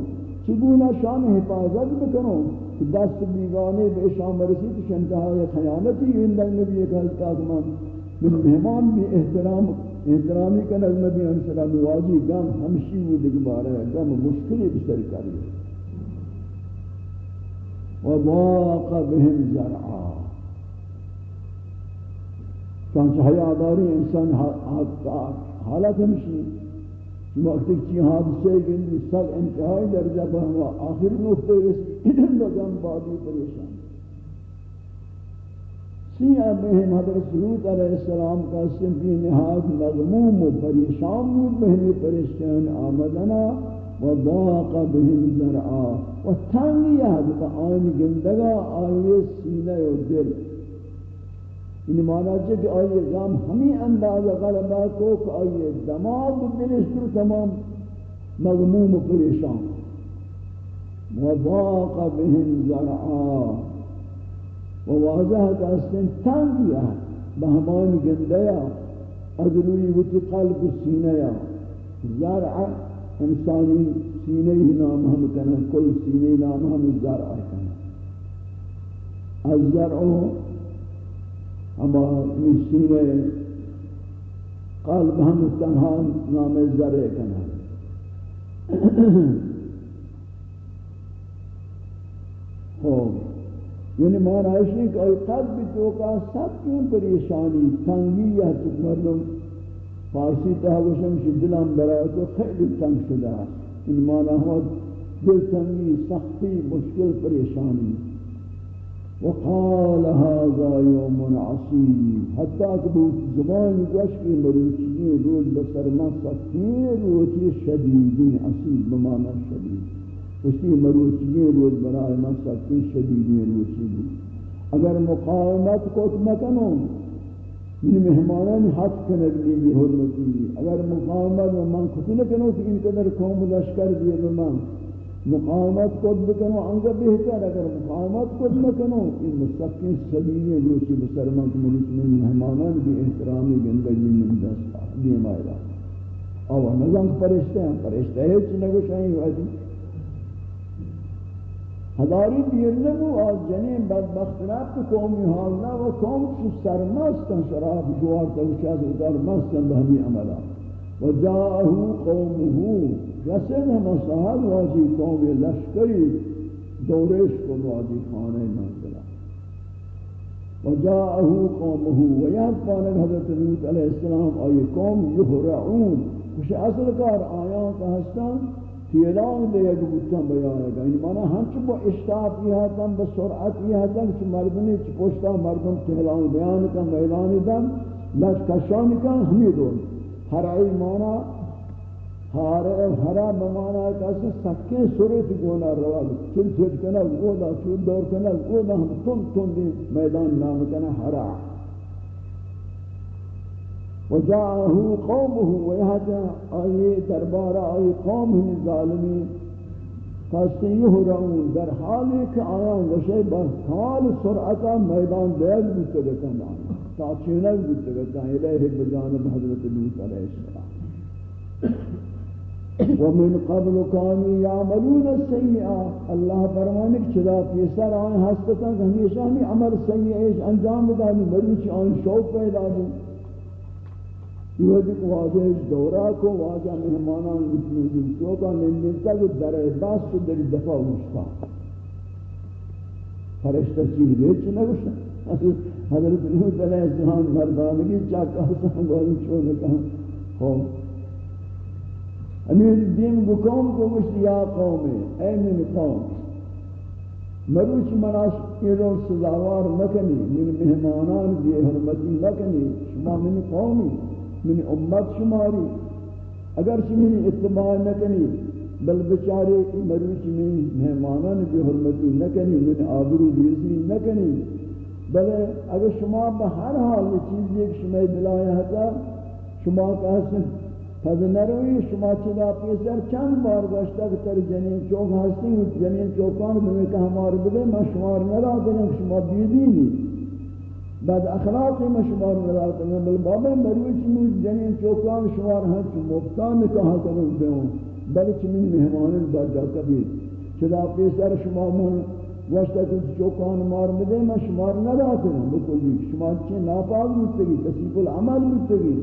چگونه شان حفاظت بکنو؟ دست بیگانے بے شام رسید شنتہا خیانتی اندر نبی ایک حضرت آدمان من مہمان بھی احترام احترامی کا نظم نبی انسرا نواجی گم ہمشی وہ دکبارا ہے گم مشکلی بسر کری وضاق بهم زرعا۔ چانچہ حیاداری انسان حالت ہمشی۔ وقتی چی حادثے گندی، سب انتہائی درجہ بہنوا آخر نقطے رسی لگم بادی پریشان۔ سیعہ بہن حضرت سلوت علیہ السلام کا سنفی نہاد مغموم و پریشان بود بہنی پریشان آمدنا و ضاق بہن ذرعا و تنگی حضرت آن گندگا آئیے سینہ و دل. یعنی مانا ہے کہ آئیے غم ہمیں اندازہ غلبہ کو کہ آئیے دماغ دلش دلشتر تمام مغموم و پریشان. وضاق بهم زرعا و واضح کہ اسن تنگیا بہمان گندیا ادروی وچ قلب سینیا زرع انسانی سینے ہی نام ہم کنا کل سینے نام ہم زرع کنا الزرع اما مسیر قلب ہم تنہا نام ذرے کنا خوب یعنی مہاراشی کہ اوی قلب تو کا سب کیوں پریشانی، تنگی یا تو مردم. فارسی تحوشم شی دلم برای تو خیلی تنگ شدہ ان مانا ہوا دل تنگی سختی، مشکل، پریشانی. وقال هذا يوم عصيب حتى كبوت زمان يقشكي مروچيين روز بسر ما سكين روچي شديدين عصيب بمعنى شديد وشي مروچيين روز برای ما سكين شديدين روچي اگر مقاومت کوت مکنو من مہمانان حق کنگلی بھی حرمتی. اگر مقاومت و من کتنے کنو کہ ان قدر قوم لشکر دیئے بمان مقاومت کو بکنو انگا بہتر اگر مقاومت کو بکنو یہ مستقین صدیلی روچی بسرمان کے ملک میں مہمانان بھی احترامی گندگ میں نمدستا دیم آئیلا آوہ نظام پرشتے ہیں پرشتے ہیں چنگو شاہی هزاری دیر نمو از جنین بدبخت رفت قومی حالنا و قوم چو سرمستن شراب جوار تلکت ادار مستن به همی عملا. و جاهو قومهو رسد هم و واجی قومی لشکری دورش کن واجی خانه منزلا و جاهو قومهو و یاد پاند حضرت نوت علیه السلام آی قوم یهرعون. کشه اصل کار آیات هستند ہستان تیلان دے یک بودتاں بیان گا یعنی مانا ہم با اشتاف یہ ہاں با سرعت یہ ہاں چھ مردمی چھ پوشتا مردم تیلان بیان کا میلان دن لشکشان کن ہمی دون ہرائی مانا ہارے ہرا بمانا کسی سکے سوریت گونا روا چل چل کنا گونا چل دور کنا گونا ہم تن تن دی میدان نام کنا ہرا وجاءه قومه ويهتا آئی دربار آئی قوم ہم ظالمین۔ کسی یہرعون در حالی کہ آیان وشی بحال سرعتا میدان دیگ بیتے گتا آنا تا چینک بیتے گتا الہ بجانب حضرت لوت علیہ السلام۔ ومن قبل كانوا يعملون السيئات الله فرمانے کہ چدا پیسر آن ہستتا کہ ہمیشہ ہمیں عمل سیئے انجام دانی مروچ آن شوق پیدا دی یہ دیکھ واجہ دورہ کو واجہ مہمانان اتنے دن چوکا نندتا کہ در احباس کو در دفع ہوشتا فرشتہ چیز دے چنے گوشتا حضرت نوت علیہ السلام مردانگی چاکا حسن گوھر چھوڑے کہاں خوب امیر دین کو قوم کو مشتی یا قوم اے من قوم، مروچ مناس ایرون سزاوار مکنی، من مہمانان بی حرمتی مکنی، شما من قومی. من امت شماری. اگر شمی اتباع نکنی، بل بچارے مروچ میں مہمانان بی حرمتی نکنی من آبرو بیزی نکنی. بل اگر شما بہر حال یہ چیز ایک شما دلایا ہے شما کا حسن پس نروی، شما چدا پیسر چند بار گشتا کہ تر جنین چوک ہستی جنین چوکان میں کہ ہمار بلے میں شمار نرا دیں شما بیدینی. بعد اخلاقی میں شمار نرا دیں بل بابا مروی چمو جنین چوکان شمار ہیں، چو مفتان کہا کروں دیوں بلچ من مہمان برجا کبھی۔ چدا پیسر شما من گشتا کہ چوکان مار بلے میں شمار نرا دیں بکلی۔ شما چی ناپاک مستگی کسی کل عمل مستگی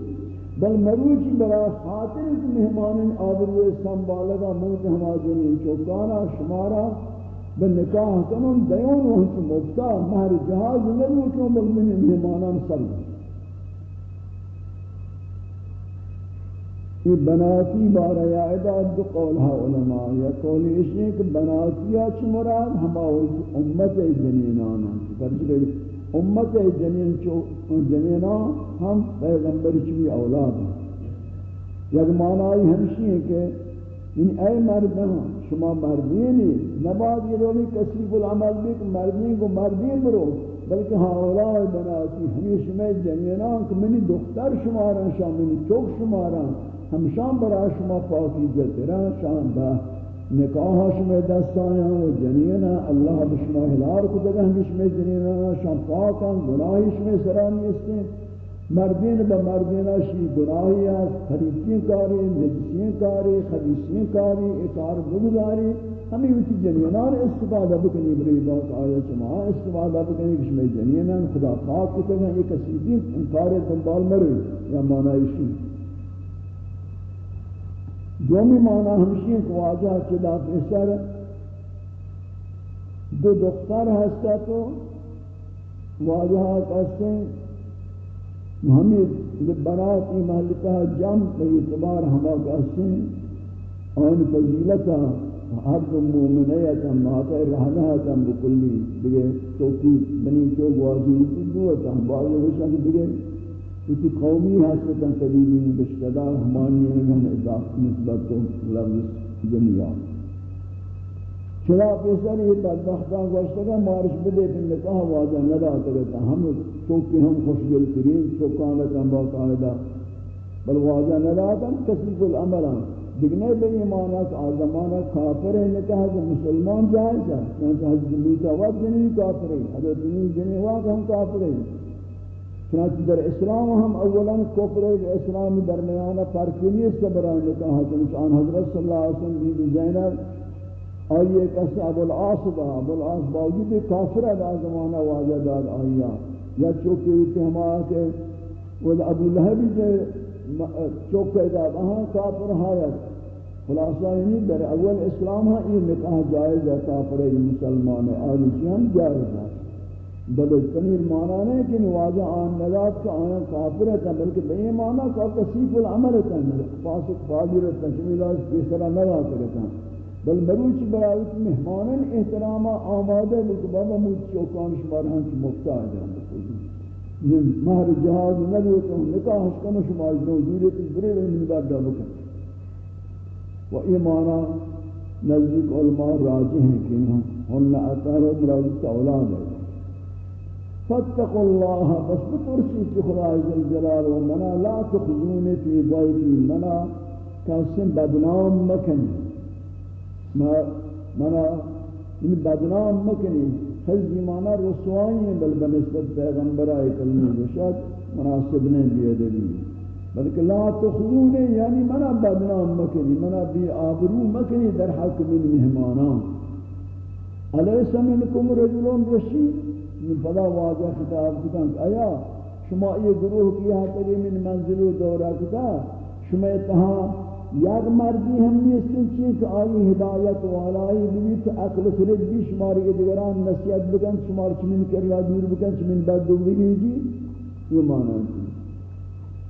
بل مروچی برا خاطر کہ مہمان آبروے سنبالگا موت ہما جنین چوکانا، شمارا۔ بنکاح کنن دیون و وہنچ مفتا مہر جہاز نروچوں بل من مہمانان سل یہ بناتی بارا یا عداد دو قول قولها علماء یا قولی اشنے کہ بناتیا چھ مراد ہما امت جنینانا فرچ امت جنین چو جنینا ہم پیغمبر چوی اولاد ہیں۔ یک معنی ہمشی ہے کہ ان اے مردان شما مردینی نباد یہ رولی کسیب العمل بھی کہ مردین کو مردین برو، بلکہ ہاں اولاد بناتی ہمیش میں جنینان کہ منی دختر شمارا شام، منی چوک شمارا ہم شام برا شما پاکی جتران شام با، نکاح شما دستایا و جنینا اللہ بشما ہلار کو دگا ہمشما جنینا شام پاکا گناہی شما سرانی استے مردین با مردین شی گناہی ہے خریدین کاری نجسین کاری خبیصین کاری اکار بگزاری، ہمیں اسی جنینان استفادہ بکنی بری بات آیا شما استفادہ بکنی بشما جنینان خدا پاک کو دگا ایک اسیدین انکار دنبال مروی یا معنی شی دومی معنی ہمشی ہے کہ واجہ چدا پیسر دو دختر ہستا تو واجہ کہتے ہیں ہمیں برات ای محلتہ جم پر اعتبار ہما کہتے ہیں آن فضیلتا حد مومنیتا ماتا رہنہتا بکلی دیگے توکی بنی یعنی چوک واجی دوتا بعضی وشا کہ دیگے اسی قومی حسنتا قریبی بشتدار ہمانی ہم یعنی اضافت نسبت کو لفظ جمعیہ چرا پیسر یہ بدبختان گوشتگا مارش بدے پھر نکاح واضح ندا تگتا ہم چونکہ ہم خوشگل ترین چوکانتا باقاعدہ بل واضح ندا تا کسی کل عملان دگنے بے ایمانا کہ آزمانا کافر ہے نکاح کہ مسلمان جائز ہے۔ چونکہ حضرت لوتا وقت جنی کافر ہے، حضرت جنی وقت ہم کافر ہیں۔ چنانچہ در اسلام ہم اولا کفر و اسلام درمیان فرقی نہیں سبران نے کہا چنانچہ آن حضرت صلی اللہ علیہ وسلم بید زینب آئیے کسی ابو العاص با ابو العاص باوجود کافر ہے زمانہ واجہ داد آئیا یا چوکے ہوتے ہم آکے وہ ابو لہبی جو چوکے داد آہاں کافر ہاں حایت خلاصہ یعنی در اول اسلام ہاں یہ نکاح جائز ہے، کافر مسلمان ہے آئیے ہم جائز ہے۔ بلے تنیر مانا نہیں کہ نوازہ آن نجات کا آیا کافر ہے، بلکہ بے مانا کا تصیف العمل ہے فاسق، فاجر تشمیل اس بیسرا نجات کرتا ہے بل مروچ برایت مہمانن احترام آمادہ بلکہ بابا موت چوکان شمار ہنچ مفتاح جان بکو مہر جہاز نبی تو نکاح کم شما جو دوریت برے من بعد بکن. و ایمانا نزدیک علماء راجع ہیں کہ ہم ہن اثر مراد اولاد ہے فاتقوا الله بس بترسی کی خدا جل جلال و منا، لا تخزونی فی ضیفی منا، کسی بدنام مکنی منا ان بدنام مکنی. حزبی مانا رسوائی ہیں بل بنسبت پیغمبر آئے کلمی بشد، مناسب نہیں بیدلی بلکہ لا تخلونی یعنی منا بدنام مکنی منا بی آبرو مکنی در حق من مہمانان علیس منکم رجلون رشید من فضا واضح خطاب کتن آیا شما یہ گروہ کیا تری من منزل و دورہ کتا، شما اتہاں یک مردی ہم نیستن چیز کہ آئی ہدایت والائی بیت عقل فرد بھی شماری کے دیگران نصیحت بکن شمار چمین کریا دور بکن چمین بد دو بگی جی یہ معنی ہے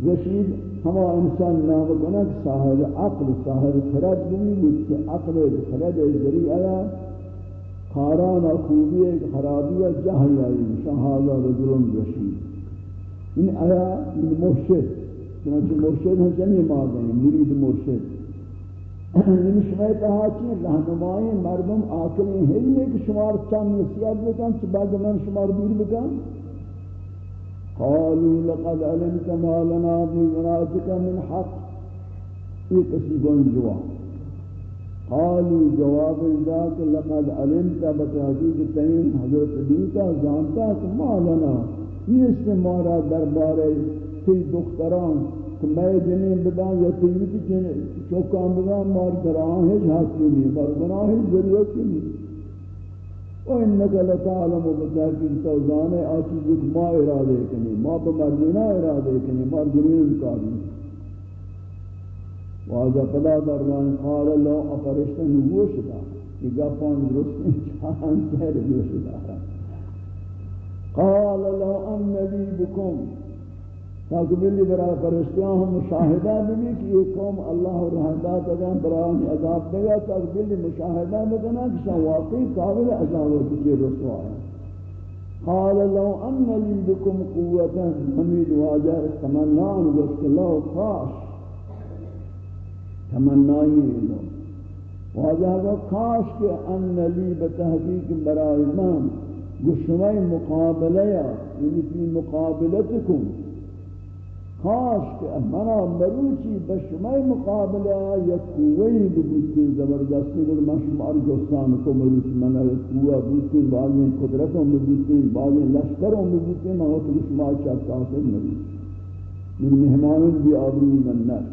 رشید ہما انسان نام کنک صاحب عقل صاحب خرد بھی بود کہ عقل خرد ذریعہ خاران خوبی خرابی جہی آئی شہادہ رجل رشید ان آیا ان مرشد چنانچہ مرشد ہیں، جمعی مادہ مرید مرشد۔ یعنی شما کہا چی رہنمائی مردم آکلی ہیں۔ نہیں کہ شمار چند نصیحت بکن، چی بعد من شمار دور بکن۔ قالوا لقد علمت ما لنا في بناتك من حق۔ یہ کسی گون جواب۔ قالوا جواب ذاك لقد علمت بتحقیق تین حضرت دیتا جانتا کہ ما لنا۔ نیست مارا دربارے تی دختران کہ میں جنین بدان یا تیویتی جنین، چوکان بدان مار دران ہے حاصلی نہیں، مار دران ہے ضرورت نہیں۔ و انکا لتعلم و بتحقیق توزان ہے آچیز ایک ما ارادے کنی، ما بمردینا ارادے کنی مار جنین کاری۔ واجہ پدا در قال اللہ اپرشتہ نگوش دا کہ گفان درست چاہاں سہر گوش دا قال اللہ ان نبی بکم تاکہ بلی برای فرشتیاں ہم مشاہدہ بھی کہ یہ قوم اللہ رحمدات اگر برای عذاب دے گا تاکہ بلی مشاہدہ بکنا کہ شاہ واقعی قابل عذاب ہو کسی رسوا ہے۔ قال لو ان لی بکم قوتا حمید واجہ تمنان گوشت لو خاش تمنائی لو واجہ کو خاش کہ ان لی بتحقیق برای من گشمائی مقابلہ یعنی فی مقابلتکم۔ خاص کہ منا مروچی بشمائی مقابلہ یا قوی ببوتی زبردستی بل من شمار جستان کو مروچی منا قوی بوتی بعضی قدرتوں ببوتی بعضی لشکروں ببوتی من ہوتا بشمار چاہتا سے مروچی من مہمانوں بھی آبری من نر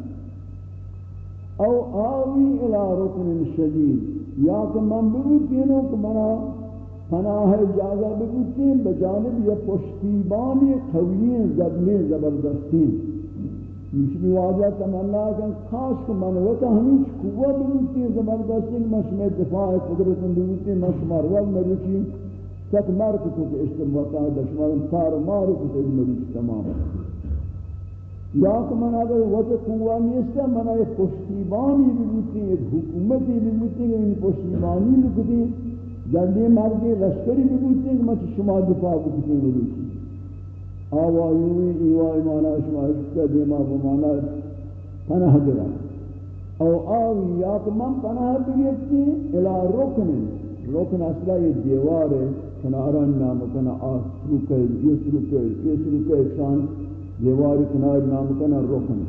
او آوی الى رکن شدید. یا کہ من ببوتی نو کہ منا پناہ اجازہ بگوتی ہیں بجانب یہ پشتیبانی قوی زبنی زبردستی یہ بھی واضح تمنا کہ خاص کو منوتا ہمیں قوہ بگوتی ہیں زبردستی مشمع دفاع قدرت بگوتی ہیں مشمار وقت مروچی تک مار کو تو اشتباتا ہے دشمار تار مار کو تو مروچی تمام۔ یا کہ من اگر وقت قوہ نیست ہے من ایک پشتیبانی بگوتی ہیں حکومتی بگوتی ہیں ان یعنی پشتیبانی بگوتی ہیں جلدی مردی لشکری بھی بودتے ہیں کہ میں شما دفاع بکتے ہیں آوائیوی ایوائی مانا شما شکر دیما بمانا پناہ گرا او آوی یا کہ من پناہ بگیتی الى رکن رکن اصلا یہ دیوار ہے کناران نام کنا آس روکے یہ سروکے یہ سروکے اکسان دیوار کنار نام کنا رکن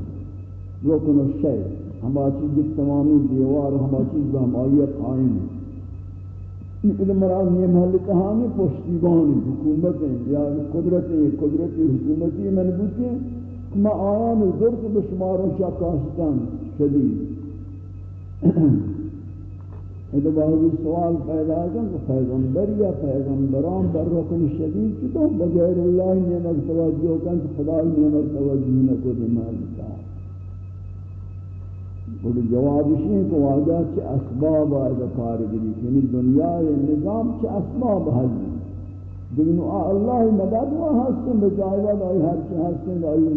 رکن الشیع ہما چیز تمامی دیوار ہما چیز ہم آئیے قائم ہے یہ مراد یہ محل کہانی پشتیبانی حکومتیں یا یعنی قدرت قدرتیں قدرتی حکومتی منبوطیں کما آیان ضرط بشماروں شاکاستان شدید۔ یہ بعضی سوال پیدا کن کہ پیغمبر یا پیغمبران بر رکن شدید چطور بغیر اللہ نعمت توجہ کن کہ خدای نعمت توجہ نہ کو دے اور جواب اسی ہے کہ واجہ چھ اسباب آئے کارگری یعنی دنیا نظام چھ اسباب حضی لیکن اللہ مدد و حسن بجائے آئی، ہر چھ حسن آئی۔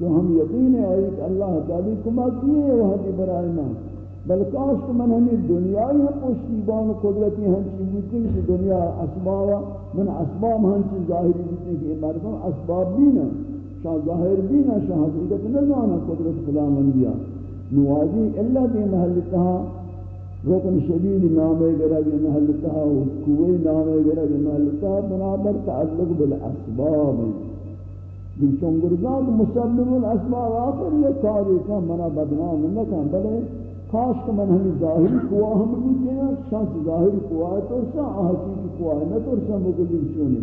جو ہم یقین ہے آئی کہ اللہ تعالی کما کیے وحدی برائے نا۔ بلکہ اس کو من ہمیں دنیای ہم پشتیبان قدرتی ہنچی بودتے کہ دنیا اسبابا من اسباب ہنچی ظاہری بودتے کہ مردم اسباب بھی نہ شاہ ظاہر بھی نہ شاہ حقیقت نہ جانا قدرت خدا من دیا نوازی اللہ دی محلتہا رکن شدید نامے گرگ محلتہا کوئی نامے گرگ محلتہا بنابر تعلق بالاسباب ہیں۔ چون گرزاد مسبب الاسباب آخر یہ کاری کا منا بدنام نکن بلے کاش کہ من ہمیں ظاہری قوا ہم بودتے ہیں، شانس ظاہری قوا ہے تو سا حقیقی قوا ہے نہ تو سا مکلی چونے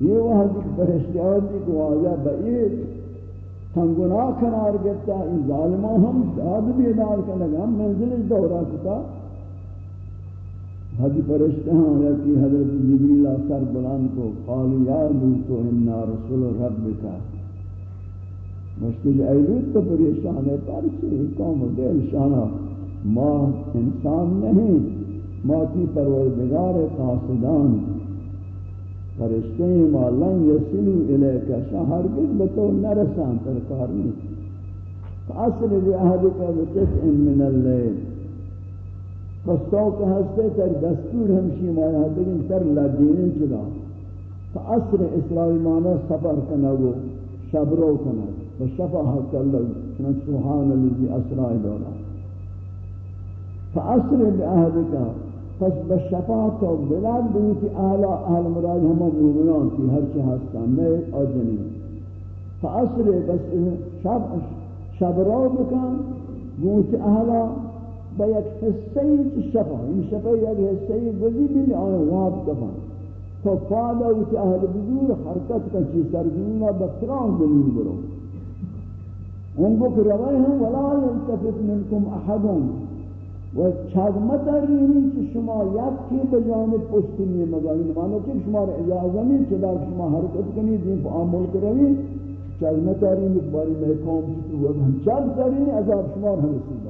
یہ وہاں دیکھ پرشتیات دی قوا جا بئیت تنگنا کنار گتا ان ظالموں ہم داد بھی ادار کا لگا ہم منزل دورہ کتا۔ حدی پرشتے ہیں یا کہ حضرت جبریل سر بلند کو، قال، یا لوتو انا رسول رب ربکا مشکل ایلوت تو پریشان ہے پرچے قوم دل شانا ما انسان نہیں ماتی پروردگار قاصدان فرشتے ما لن الی کا شہر کے بتو نرسان پر کار نہیں فاصل بأهلك ان من اللیل. الليل کہ ہستے تر دستور همشی مایا لیکن تر لدین چدا فاصل اسرائیل مانا سفر کنگو شبرو کنگ بشفا حق اللہ چنان سبحان اللہ اسرائیل دولا فاصل کا پس به شفاعت و بلند بود که أهل أهل مراد همه مومنان که هر چه هستن نه آجنی فاصر بس شب شب را بکن بود أهل با یک حصه شفا این شفا یک حصه بزی بیلی آن غاب دفن. فقاد تی أهل بزور حرکت کا چی سرزمین با فلان زمین برو. اون کو روی هم ولا یلتفت منکم احدون. و چزمت رینی که شما یکی به جانب پشتی مگر این معنی که شما را اجازه نید که در شما حرکت کنید این فعامل کروید. چزمت رینی باری محکام تو و هم چز رینی عذاب شما را رسید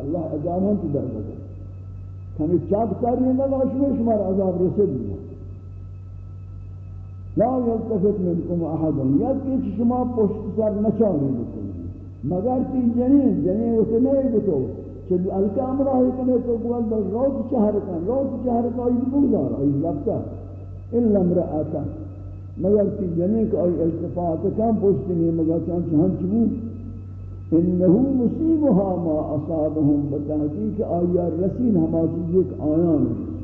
الله عذاب هم تو در بزر کمی چز رینی نباشمه شما را عذاب رسید. لا یلتفت من کم احد یکی که شما پشت سر نچاری بکنید مگر تی جنین جنین وسنه بکنید کہ الکام راہی کنے تو بول دو روز چہر کن روز چہر کا یہ بگزار ای لگتا الا امرأتا مگر تی جنین کا ای التفات کم پوچھتی نہیں مگر چانچہ ہم چبو انہو مصیبها ما اصابهم بتحقیق آیا رسین ہما چیز ایک آیان ہے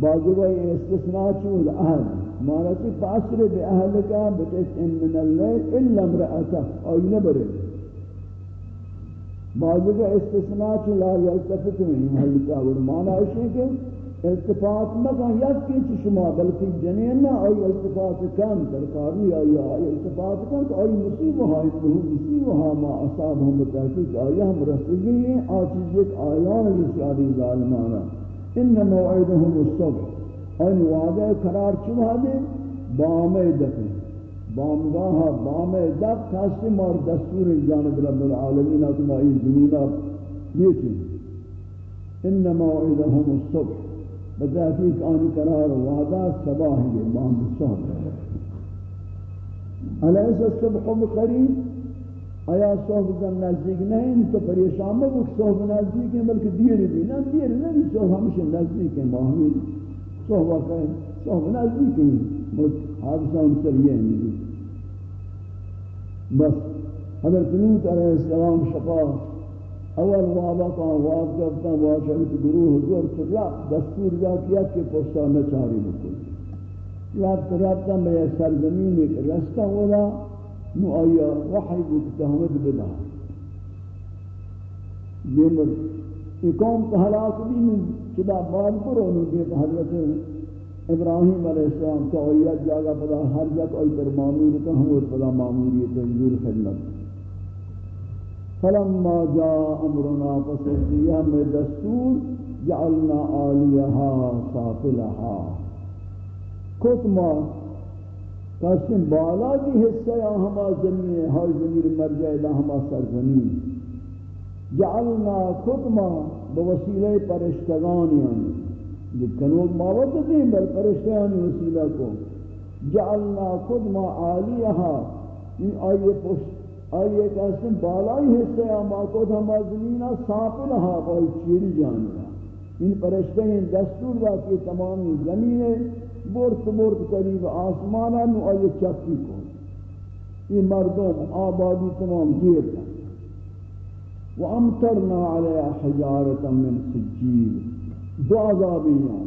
بعض وقت استثناء چود اہل مارتی فاسر بے اہل کا بتس من اللیل الا امرأتا آئی نبرے بعض کا استثناء چ لا یلتفت میں محل کا اور معنی ہے کہ التفات مگا یک کی شما، بلکہ جنین نہ آئی التفات کم درکار آئی آئی التفات کم تو آئی مصیب ہاں انہو مصیب ہاں ما اصاب ہم بتحقیق آئی، ہم رسلی ہیں آچیز ایک آیان رسیادی ظالمانا ان موعدهم الصبح ان وعدہ قرار چوہ دے بام دک بامگاہ بام دک کاسی مار دستور جانب رب العالمین اتمائی زمینہ یہ چیز ان موعدهم الصبح. بتحقیق آنی قرار وعدہ صباح یہ بام صبح. علیس الصبح بقریب آیا صحب دن نزدیک نہیں تو پریشان میں وہ صحب نزدیک ہیں بلکہ دیر بھی نہ دیر نہیں صحب ہمشہ نزدیک ہیں باہمی صحبہ کریں صحبہ نزدیک ہیں حادثہ ان سے یہ ہیں بس حضرت نوت علیہ السلام شفا، اول وابا کا واب واشرت گروہ زور سے رب دستور جا کیا کہ پوستا نہ چاری بکل رب ربتا میں سرزمین ایک رستہ ہونا نو آیا وحی بود تحمد بدا دیمر، اقام کا حلاق بھی نہیں چدا بعد پر انہوں نے حضرت ابراہیم علیہ السلام کا اویت جاگا پدا ہر جگہ اوی پر معمول کا ہم اور پدا معمولیت حضور خدمت۔ فلما جا امرنا فسردیہ میں دستور جعلنا آلیہا صافلہا کتما قسم، بالا دی حصہ یا ہما زمین ہے ہائی زمین مرجع الہ ہما سرزمین۔ جعلنا کتما بوسیلہ پرشتگانی آنی لکنوک ماوت دیں بل پرشتگانی وسیلہ کو جعلنا خود ما آلیہا این آئیے آئیے کہتے ہیں بالائی حصے آما کو ہما زمینہ ساپل ہا بائی چیری جانگا ان پرشتے ہیں دستور دا کہ تمامی زمینیں برت برت قریب آسمانا نو آئیے چپی کو یہ مردم آبادی تمام گیر کر وامطرنا علیہ حجارتا من سجیل دو عذابیاں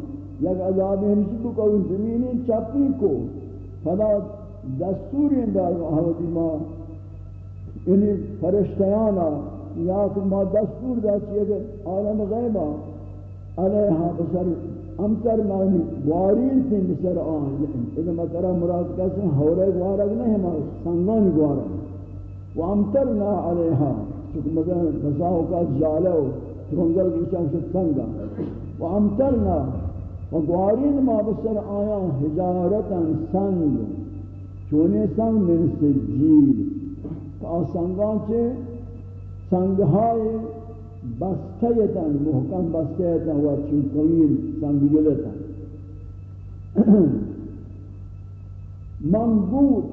یک عذابی ہمشی تو کوئی زمینی چپی کو فدا دستوری انداز حوضی ما یعنی فرشتیانا یا کہ ما دستور دا چیئے کہ عالم غیبا علیہا بسر امتر معنی گوارین تھی بسر آن یعنی اذا مطرح مطلب مراد کہتے ہیں ہورے گوارگ نہیں ہمارا سنگان گوارگ وامترنا علیہا، چونکہ مثلا مساو کا جالے ہو ترنگل کی شمس سنگا۔ وامترنا. وگوارین ما بسر آیا حجارتا سنگ. چونے سنگ من سجیل سنگان چے سنگهای بستیتن محکم بستیتن و چون قویم سنگیلتن منبود